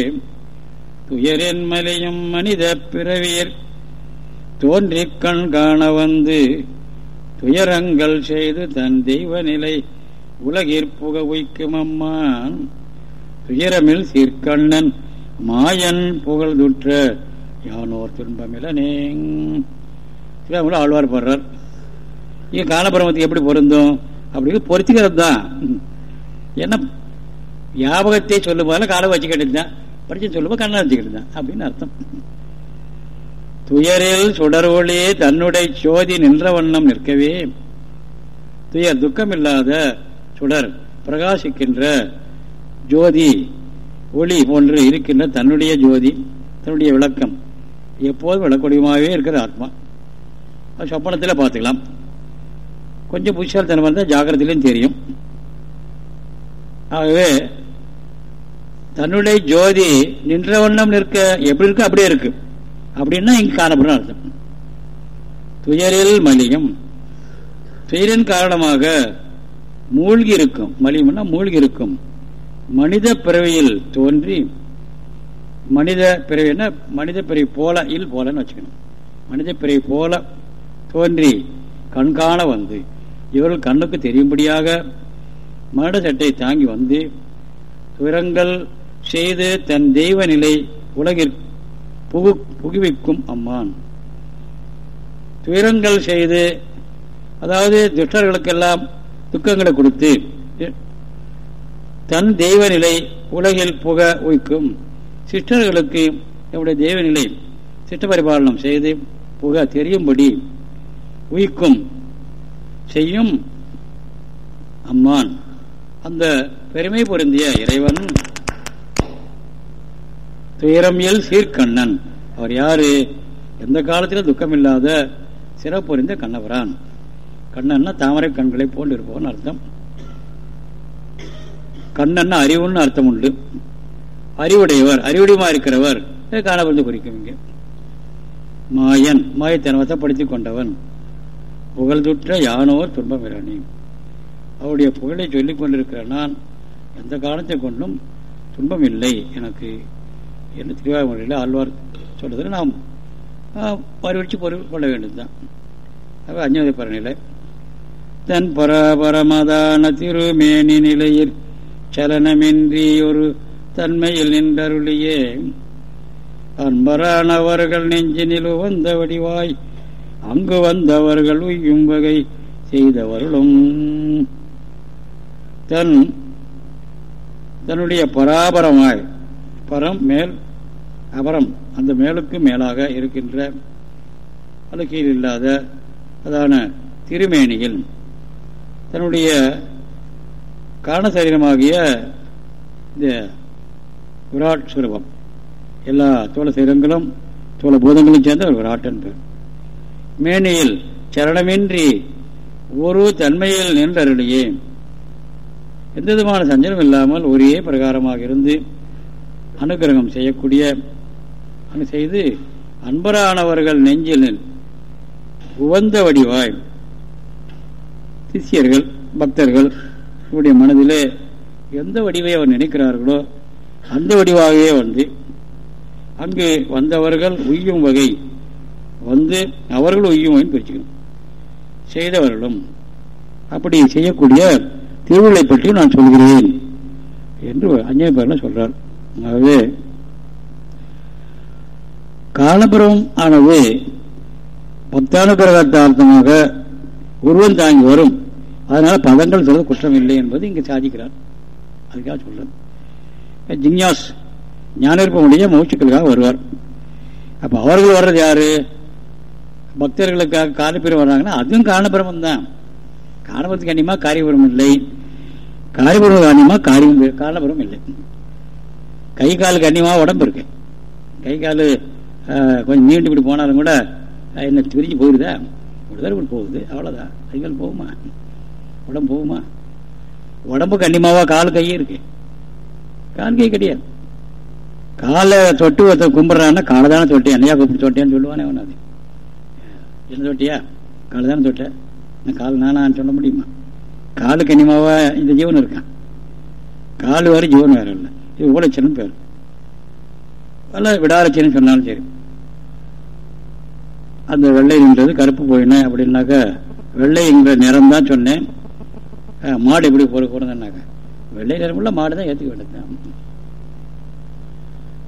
துயரின் மலையும் மனித பிறவியர் தோன்றி கண் காண வந்து துயரங்கள் செய்து தன் தெய்வ நிலை உலகிற்புக உய்க்கும் அம்மான். துயரமில் சீர்கண்ணன் மாயன் புகழ்துற்ற யானோர் துன்பமிலனே ஆழ்வார் போடுறார். இங்கே காலபிரமத்துக்கு எப்படி பொருந்தும்? அப்படின்னு பொருத்திக்கிறது தான் என்ன ஞாபகத்தை சொல்லும் காலை காலம் வச்சுக்கிட்டு தான் படிச்சு சொல்லும்போது கண்ணை வச்சுக்கிட்டு தான் அப்படின்னு அர்த்தம். துயரில் சுடர் ஒளி தன்னுடைய சோதி நின்ற வண்ணம் நிற்கவே. துயர் துக்கம் இல்லாத சுடர் பிரகாசிக்கின்ற ஜோதி ஒளி போன்று இருக்கின்ற தன்னுடைய ஜோதி தன்னுடைய விளக்கம். எப்போதும் விளக்கூடியமாகவே இருக்கிற ஆத்மா. சொப்பனத்தில் பார்த்துக்கலாம். கொஞ்சம் புத்திசாலித்தனம் இருந்தால் ஜாகிரதையிலும் தெரியும். ஆகவே தன்னுடைய ஜோதி நின்ற வண்ணம் நிற்க எப்படி இருக்கு அப்படியே இருக்கு. அப்படின்னா இங்கு காணப்படும் அர்த்தம். துயரில் மலியும். துயரின் காரணமாக மூழ்கி இருக்கும். மலியம்னா மூழ்கி இருக்கும். மனித பிறவியில் தோன்றி மனித பிறவினா மனித பிறவி போல இல் போலன்னு வச்சுக்கணும். மனித பிறவி போல தோன்றி கண்காண வந்து இவர்கள் கண்ணுக்கு தெரியும்படியாக மனித சட்டை தாங்கி வந்து துயரங்கள் செய்து தன் தெய்வ நிலை உலகிற்கு புகு புகுவிக்கும் அம்மான். துயரங்கள் செய்து அதாவது துஷ்டர்களுக்கெல்லாம் துக்கங்களை கொடுத்து தன் தெய்வ நிலை உலகில் புக உய்க்கும். சிற்றர்களுக்கு என்னுடைய தெய்வ நிலை சிஷ்ட பரிபாலனம் செய்து புக தெரியும்படி உயிக்கும் செய்யும் அம்மான். அந்த பெருமை பொருந்திய இறைவன் துயரமியல் சீர்கண்ணன். அவர் யாரு? எந்த காலத்திலும் துக்கம் இல்லாத சிறப்புரிந்த கண்ணவரான். கண்ணன்னா தாமரை கண்களை போன்று இருப்பவன் அர்த்தம். கண்ணன்னா அறிவுன்னு அர்த்தம் உண்டு. அறிவுடையவர் அறிவுடையமா இருக்கிறவர். காணப்பருந்து குறிக்கும் இங்கே. மாயன் மாயத்தனவத்தை படித்துக் கொண்டவன். புகழ்துற்ற யானோர் துன்பமிரணி. அவருடைய புகழை சொல்லிக் கொண்டிருக்கிற நான் எந்த காலத்தை கொண்டும் துன்பம் இல்லை எனக்கு என்று திருவாரூரில் ஆழ்வார் சொல்றதுல நாம் பரிவரித்து பொருள் கொள்ள வேண்டியதுதான். அப்போ அஞ்சாவது பரநிலை தன் பரபரமதான திருமேனி நிலையில் சலனமின்றி ஒரு தன்மையில் நின்றருளியே. அன்பரானவர்கள் நெஞ்சினில் வந்த வடிவாய் அங்கு வந்தவர்கள் உய்யும் வகை செய்தவர்களும் தன் தன்னுடைய பராபரமாய் பரம் மேல் அபரம் அந்த மேலுக்கு மேலாக இருக்கின்ற அது இல்லாத அதான திருமேனியில் தன்னுடைய காரணசரீரமாகிய இந்த விராட் சுரூபம் எல்லா தோள சரீரங்களும் தோள பூதங்களும் சேர்ந்த ஒரு விராட்டன் பேர் மேனியில் சரணமின்றி ஒரு தன்மையில் நின்றருளியே. எந்த விதமான சஞ்சலம் இல்லாமல் ஒரே பிரகாரமாக இருந்து அனுகிரகம் செய்யக்கூடிய செய்து அன்பரானவர்கள் நெஞ்சில் உவந்த வடிவாய் சிஷியர்கள் பக்தர்கள் இவருடைய மனதில் எந்த வடிவை அவர் நினைக்கிறார்களோ அந்த வடிவாகவே வந்து அங்கு வந்தவர்கள் உய்யும் வகை வந்து அவர்கள் உய்யும் வகை பிரிச்சுக்கணும். செய்தவர்களும் அப்படி செய்யக்கூடிய திருவிழை பற்றி நான் சொல்கிறேன் என்று அஞ்சனை பேர்ல சொல்றார். ஆகவே காலபுரம் ஆனது பக்தானுகிரகத்தார்த்தமாக உருவம் தாங்கி வரும் அதனால பதங்கள் சொல்றது குற்றம் இல்லை என்பது இங்கு சாதிக்கிறார். அதுக்காக சொல்றேன் ஜிங்யாஸ் ஞானிருப்பமுடைய மூச்சுக்களுக்காக வருவார். அப்போ அவர்கள் வர்றது யாரு? பக்தர்களுக்காக காலப்பிரம் வர்றாங்கன்னா அதுவும் காரணபிரமம் தான். காரணபுரத்துக்கு அன்னியமா காரியபுரம் இல்லை. காரியபுரம் அன்னியமாக காரியம் காரணபுரம் இல்லை. கை காலுக்கு அன்னியமாக உடம்பு இருக்கு. கை கால் கொஞ்சம் நீண்டு இப்படி போனாலும் கூட என்ன பிரிஞ்சு போயிடுதா ஒரு தடவை போகுது. அவ்வளோதான் கை கால் போகுமா? உடம்பு போகுமா? உடம்பு கண்டிமாவா கால் கையே இருக்கு. கால் கை கிடையாது. காலை தொட்டு ஒருத்த கும்பிட்றான்னா காலை தானே தொட்டேன் என்னையா கூப்பிட்டு தொட்டேன்னு சொல்லுவானே அவன் அது. என்ன தொட்டியா? காலை தானே தொட்டேன் நான் கால் நானான்னு சொல்ல முடியுமா? காலு கண்ணியமாவா இந்த ஜீவன் இருக்கான் கால் வேறு ஜீவன் வேற இல்லை. இது ஊழச்சனு பேர். அல்ல விடாரச்சனு சொன்னாலும் சரி. அந்த வெள்ளை நின்றது கருப்பு போயினேன் அப்படின்னாக்க வெள்ளைங்கிற நிறம் தான் சொன்னேன். மாடு எப்படி போட போறதுன்னாக்க. வெள்ளை நிறமுள்ள மாடு தான் ஏற்றுக்க வேண்டியது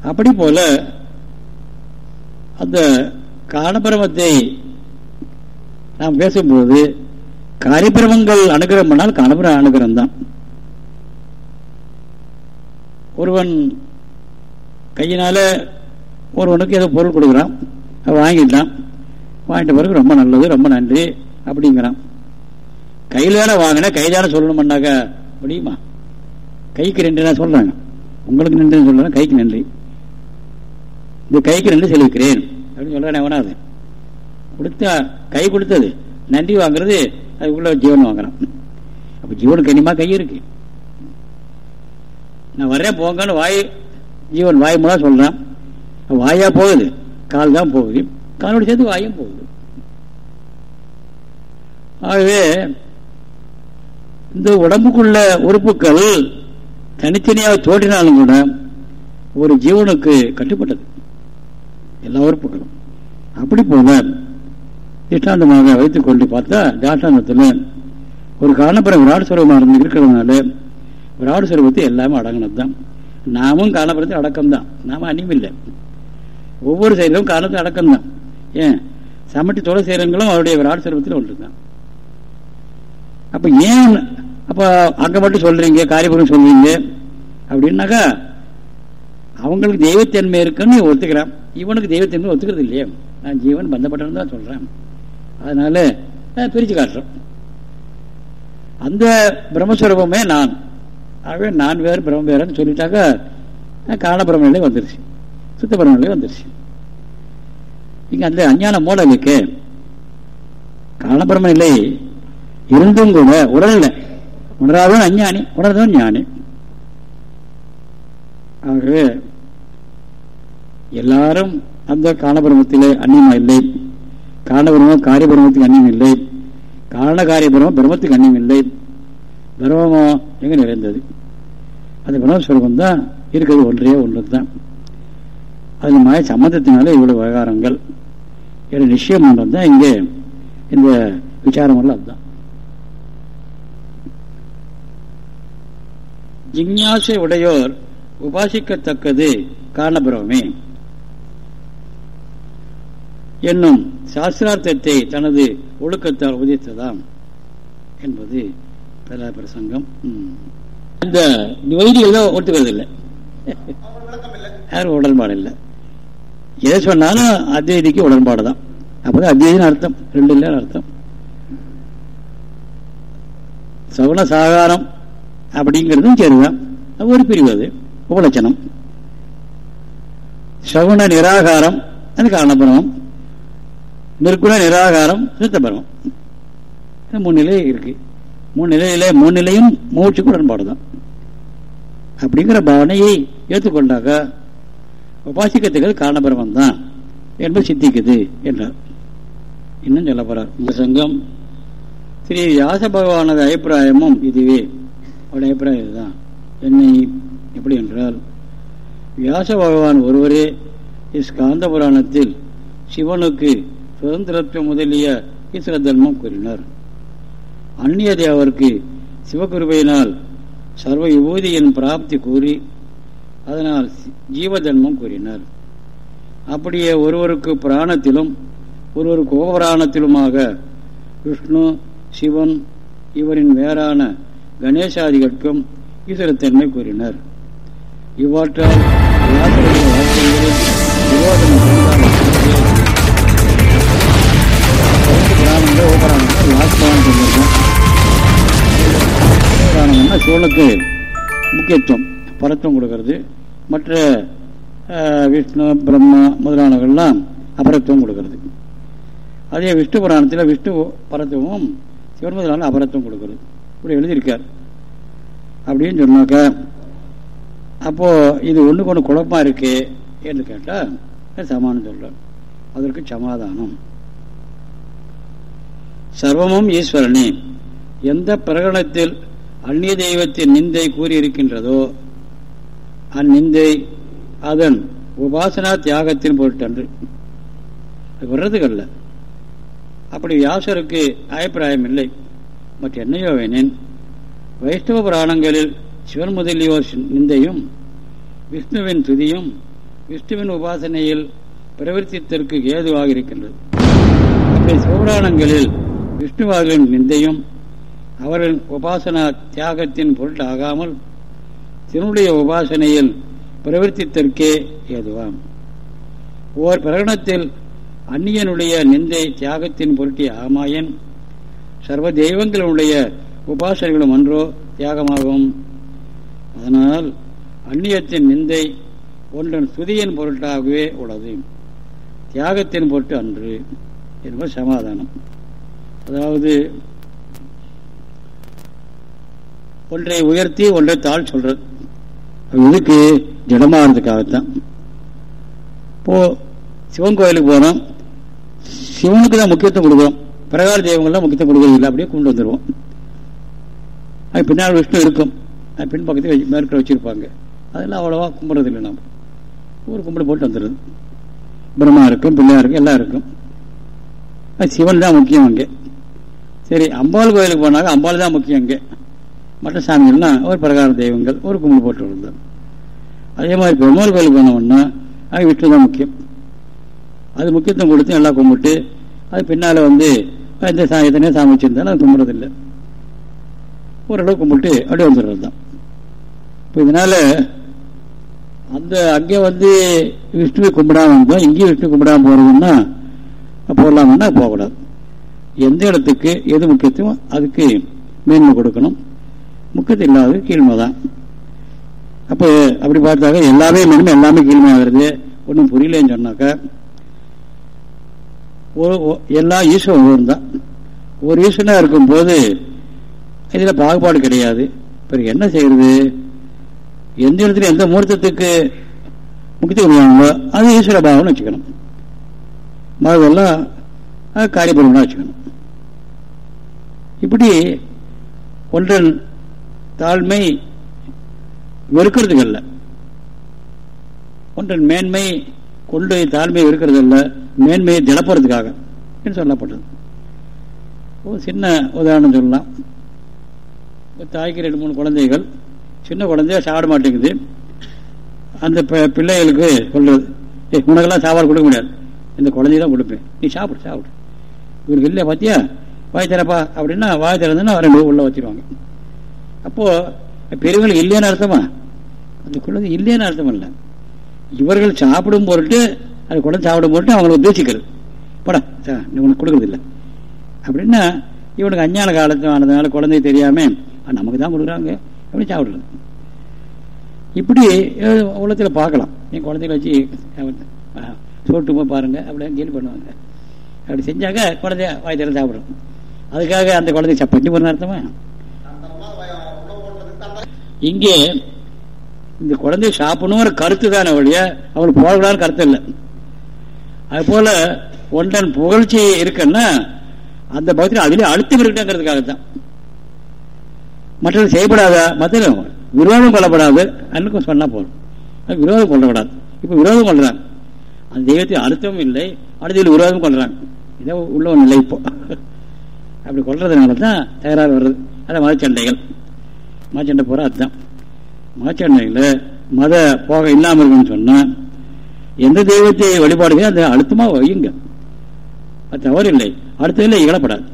அப்படி போல அந்த காலபிரமத்தை நாம் பேசும்போது காரிபிரமங்கள் அனுகிரகம் பண்ணால் காணபிர அனுகிரகம் தான். ஒருவன் கையினால ஒருவனுக்கு ஏதோ பொருள் கொடுக்குறான் வாங்கிட்டான். வாங்கிட்ட பிறகு ரொம்ப நல்லது ரொம்ப நன்றி அப்படிங்கிறான். கையில் வேலை வாங்கினா கைதான சொல்லணும்னாக்கா முடியுமா? கைக்கு நன்றி நான் சொல்றாங்க உங்களுக்கு நன்றி சொல்றேன் கைக்கு நன்றி. இந்த கைக்கு நன்றி செலுக்கிறேன் அப்படின்னு சொல்றேன் எவனாது கொடுத்தா கை கொடுத்தது. நன்றி வாங்குறது அதுக்குள்ள ஜீவன் வாங்குறான். அப்ப ஜீவனுக்கு கனிமா கை இருக்கு. நான் வரேன் போங்கன்னு வாய் ஜீவன் வாய் மூலம் சொல்றான். வாயா போகுது. கால் தான் போகுது. காலோடு சேர்த்து வாயும் போகுது. ஆகவே இந்த உடம்புக்குள்ள உறுப்புகள் தனித்தனியாக தோன்றினாலும் கூட ஒரு ஜீவனுக்கு கட்டுப்பட்டது. எல்லா உறுப்புகளும். அப்படி போல திஷ்டாந்தமாக வைத்துக் கொண்டு பார்த்தா தாஷ்டாந்தத்தில் ஒரு காரணப்புறம் விராட் சுரூபமாக இருந்து இருக்கிறதுனால விராட் சுரூபத்தை எல்லாமே அடங்கினது தான் நாமும் காரணப்புறத்தை அடக்கம் தான் நாம அணிமில்லை ஒவ்வொரு செயலும் காரணத்தை அடக்கம் தான் ஏன்? சமட்டி தொலை செயலங்களும் அவருடைய விராட் சுரூபத்தில் ஒன்று தான் அப்ப ஏன் அப்ப அங்க மட்டும் சொல்றீங்க காரியபுரம் சொல்றீங்க அப்படின்னாக்கா அவங்களுக்கு தெய்வத்தன்மை இருக்குன்னு ஒத்துக்கிறான். இவனுக்கு தெய்வத்தன்மை ஒத்துக்கிறது இல்லையே. நான் ஜீவன் பந்தப்பட்டன்னு தான் சொல்றேன். அதனால பிரிச்சு காட்டுறோம். அந்த பிரம்மஸ்வரூபமே நான். ஆகவே நான் வேறு பிரம்ம வேறன்னு சொல்லிட்டாக்கா காரணபிரம வந்துருச்சு. சுத்தபிரம நிலை வந்துருச்சு. இங்க அந்த அஞ்ஞான மூலம் இருக்கு. நிலை இருந்தும் கூட உணரல உணராதவன் அஞ்ஞானி உணர்ந்தவன் ஞானி. ஆகவே எல்லாரும் அந்த காணபிரமத்திலே அந்நியமா இல்லை. காரணபிரமம் காரியபிரமத்துக்கு அந்நியம் இல்லை. காரண காரியபிரமம் பிரமத்துக்கு அந்நியம் இல்லை. பிரமமோ எங்க நிறைந்தது? அந்த பிரம்மஸ்வரூபம் தான் இருக்கிறது ஒன்றே ஒன்று தான் அது மாய சம்மந்தத்தினால இவ்வளவு விவகாரங்கள். என்னுடைய நிச்சயம் ஒன்று தான் இங்கே இந்த விசாரம் எல்லாம் அதுதான். ஜிக்யாசை உடையோர் உபாசிக்கத்தக்கது காரணபிரமே என்னும் சாஸ்திரார்த்தத்தை தனது ஒழுக்கத்தால் உதித்ததாம் என்பது பல பிரசங்கம். இந்த வைதிகள் தான் ஒத்துக்கிறது இல்லை யாரும் உடன்பாடு இல்லை எதை சொன்னாலும் அத்வைதிக்கு உடன்பாடு தான் அப்போதான் அத்வைதின்னு அர்த்தம். ரெண்டு இல்லைன்னு அர்த்தம். சகுன சாகாரம் அப்படிங்கிறதும் சரிதான் ஒரு பிரிவு அது. உபலட்சணம். சகுண நிராகாரம் அது காரணபிரமம் நிற்குண நிராகாரம் சித்தபிரமம். மூணு நிலை இருக்கு. மூணு நிலையில மூணு நிலையும் மூச்சுக்கு உடன்பாடு தான் அப்படிங்கிற பாவனையை ஏற்றுக்கொண்டாக்கா உபாசிக்கத்துக்கள் காரணபிரமம் தான் என்பது சித்திக்குது என்றார். இன்னும் சொல்ல போறார். இந்த சங்கம் ஸ்ரீ வியாச பகவானது அபிப்பிராயமும் இதுவே. அவருடைய அபிப்பிராயம் இதுதான் என்னை எப்படி என்றால் வியாச பகவான் ஒருவரே இஸ்காந்த புராணத்தில் சிவனுக்கு சுதந்திரத்துவம் முதலிய ஈஸ்வர தர்மம் கூறினார். அந்நிய தேவருக்கு சிவகுருபையினால் சர்வ விபூதியின் பிராப்தி கூறி அதனால் ஜீவ தர்மம் கூறினார். அப்படியே ஒருவருக்கு புராணத்திலும் ஒருவருக்கு கோபுராணத்திலுமாக விஷ்ணு சிவன் இவரின் வேறான கணேசாதிகளுக்கும் ஈஸ்வரத்தன்மை கூறினர். இவ்வாற்றால் வாக்கியங்களில் விரோதம் புராணங்கள் உபராணங்கள் வாஸ்தவம் புராணம்னா முக்கியத்துவம் பரத்துவம் கொடுக்கறது. மற்ற விஷ்ணு பிரம்மா முதலானவர்கள்லாம் அபரத்துவம் கொடுக்கறது. அதே விஷ்ணு புராணத்தில் விஷ்ணு பரத்துவமும் சிவன் முதலான அபரத்துவம் கொடுக்கறது. இப்படி எழுதியிருக்கார். அப்படின்னு சொன்னாக்க அப்போ இது ஒன்றுக்கு ஒன்று குழப்பமாக இருக்கு என்று கேட்டால் சமானம் சொல்கிறார் அதற்கு சமாதானம். சர்வமும் ஈஸ்வரனே எந்த பிரகடனத்தில் அந்நிய தெய்வத்தின் நிந்தை கூறியிருக்கின்றதோ அந்நிந்தை அதன் உபாசனா தியாகத்தின் பொருட்டன்று. வர்றதுக்கல்ல அப்படி வியாசருக்கு அபிப்பிராயம் இல்லை. மற்ற என்னையோ வேணேன் வைஷ்ணவ புராணங்களில் சிவன் முதலியோர் நிந்தையும் விஷ்ணுவின் துதியும் விஷ்ணுவின் உபாசனையில் பிரவர்த்தித்தற்கு ஏதுவாக இருக்கின்றது. அப்படி சிவபுராணங்களில் விஷ்ணுவார்களின் நிந்தையும் அவரின் உபாசனா தியாகத்தின் பொருட்டாகாமல் தன்னுடைய உபாசனையில் பிரவர்த்தித்தற்கே ஏதுவாம். ஓர் பிரகடனத்தில் அந்நியனுடைய நிந்தை தியாகத்தின் பொருட்டி ஆமாயன் சர்வ தெய்வங்களுடைய உபாசனைகளும் ஒன்றோ தியாகமாகும். அதனால் அந்நியத்தின் நிந்தை ஒன்றன் சுதியின் பொருட்டாகவே உள்ளது. தியாகத்தின் பொருட்டு அன்று என்பது சமாதானம். அதாவது ஒன்றை உயர்த்தி ஒன்றை தாழ் சொல்றது. இதுக்கு ஜடமாகிறதுக்காகத்தான் இப்போ சிவன் கோயிலுக்கு போனோம். சிவனுக்கு தான் முக்கியத்துவம் கொடுக்குறோம். பிரகார தெய்வங்கள்லாம் முக்கியத்துவம் கொடுக்கறது இல்லை அப்படியே கொண்டு வந்துடுவோம் அது பின்னால் விஷ்ணு இருக்கும். அது பின் பக்கத்தில் மேற்கொள்ள வச்சுருப்பாங்க. அதெல்லாம் அவ்வளோவா கும்பிட்றது இல்லை நம்ம ஒரு கும்பிடு போட்டு வந்துடுது பிரம்மா இருக்கும் பிள்ளையா இருக்கும் எல்லாம் இருக்கும். அது சிவன் தான் முக்கியம் அங்கே. சரி அம்பாள் கோயிலுக்கு போனாங்க அம்பாள் தான் முக்கியம் அங்கே. மற்ற சாமிகள்லாம் ஒரு பிரகார தெய்வங்கள் ஒரு கும்பிடு போட்டு விழுந்தார் அதே மாதிரி பெருமாள் கோயிலுக்கு போனோம்னா அது விஷ்ணு தான் முக்கியம். அது முக்கியத்துவம் கொடுத்து எல்லாம் கும்பிட்டு அது பின்னால் வந்து இந்த சா எத்தனையோ சாமி வச்சிருந்தாலும் அது கும்பிட்றதில்லை. ஓரளவு கும்பிட்டு அப்படியே வந்துடுறது தான் இப்போ இதனால் அந்த அங்கே வந்து விஷ்ணுவை கும்பிடாம இருந்தோம் இங்கேயும் விஷ்ணு கும்பிடாம போகிறதுன்னா போடலாம்னா போகக்கூடாது. எந்த இடத்துக்கு எது முக்கியத்துவம் அதுக்கு மேன்மை கொடுக்கணும். முக்கியத்துவம் இல்லாதது கீழ்மை தான் அப்போ அப்படி பார்த்தாக்க எல்லாமே மேன்மை எல்லாமே கீழ்மை ஆகிறது ஒன்றும் புரியலன்னு சொன்னாக்கா எல்லா ஈஸ்வரன் ஒரு தான். ஒரு ஈஸ்வனாக இருக்கும்போது இதில் பாகுபாடு கிடையாது. பிறகு என்ன செய்யறது? எந்த இடத்துல எந்த முகூர்த்தத்துக்கு முக்கியத்துவம் அது ஈஸ்வர பாவம்னு வச்சுக்கணும். மற்றதெல்லாம் காரியபுரம்னா வச்சுக்கணும். இப்படி ஒன்றன் தாழ்மை வெறுக்கிறதுக்கு இல்லை ஒன்றன் மேன்மை கொண்டு தாழ்மை இருக்கிறதில்ல மேன்மையை திளப்புறதுக்காக என்று சொல்லப்பட்டது. ஒரு சின்ன உதாரணம் சொல்லலாம். தாய்க்கு ரெண்டு மூணு குழந்தைகள். சின்ன குழந்தைய சாப்பிட மாட்டேங்குது. அந்த பிள்ளைகளுக்கு சொல்றது ஏ உனக்கெல்லாம் சாப்பாடு கொடுக்க முடியாது. இந்த குழந்தைய தான் கொடுப்பேன். நீ சாப்பிடு சாப்பிடு. இவருக்கு இல்லை பார்த்தியா? வாய் திறப்பா? அப்படின்னா வாய் திறந்துன்னா ரெண்டு உள்ள வச்சிருவாங்க. அப்போது பெரியவர்கள் இல்லைன்னு அர்த்தமா? அந்த குழந்தை இல்லைன்னு அர்த்தம் இல்லை. இவர்கள் சாப்பிடும் பொருட்டு அது குழந்தை சாப்பிடும் பொருட்டு அவங்களை உத்தேசிக்கிறது. படா உனக்கு கொடுக்குறதில்ல. அப்படின்னா இவனுக்கு அஞ்ஞான காலத்து ஆனதுனால குழந்தை தெரியாம நமக்கு தான் கொடுக்குறாங்க. அப்படி சாப்பிடுறது இப்படி உலகத்தில் பார்க்கலாம். என் குழந்தைகளை வச்சு சோட்டு போய் பாருங்க அப்படியே கேள்வி பண்ணுவாங்க. அப்படி செஞ்சாக்க குழந்தைய வாய் சாப்பிடும் அதுக்காக அந்த குழந்தை சப்பட்டி போன அர்த்தமா? இங்கே இந்த குழந்தைய சாப்பிடணுங்கிற கருத்து தானே வழிய அவள் போகலான்னு கருத்து இல்லை. அது போல ஒன்றன் புகழ்ச்சி இருக்குன்னா அந்த பக்தி அதிலே அழுத்தம் இருக்குங்கிறதுக்காகத்தான். மற்றது செய்யப்படாத? மற்ற விரோதம் கொள்ளப்படாது. அன்னுக்கும் சொன்னா போதும். விரோதம் கொள்ளப்படாது இப்ப விரோதம் கொள்றாங்க. அந்த தெய்வத்தை அழுத்தமும் இல்லை. அடுத்ததில் விரோதம் கொள்றாங்க. இதை உள்ள ஒரு நிலை இப்போ. அப்படி கொள்றதுனால தான் தகராறு வர்றது அதான் மதச்சண்டைகள் மதச்சண்டை போகிற அதுதான். மதச்சண்டையில் மத போக இல்லாமல் இருக்குன்னு சொன்னால் எந்த தெய்வத்தை வழிபாடுகளோ அதை அழுத்தமாக வையுங்க. அது தவறு இல்லை அடுத்ததில் இகழப்படாது.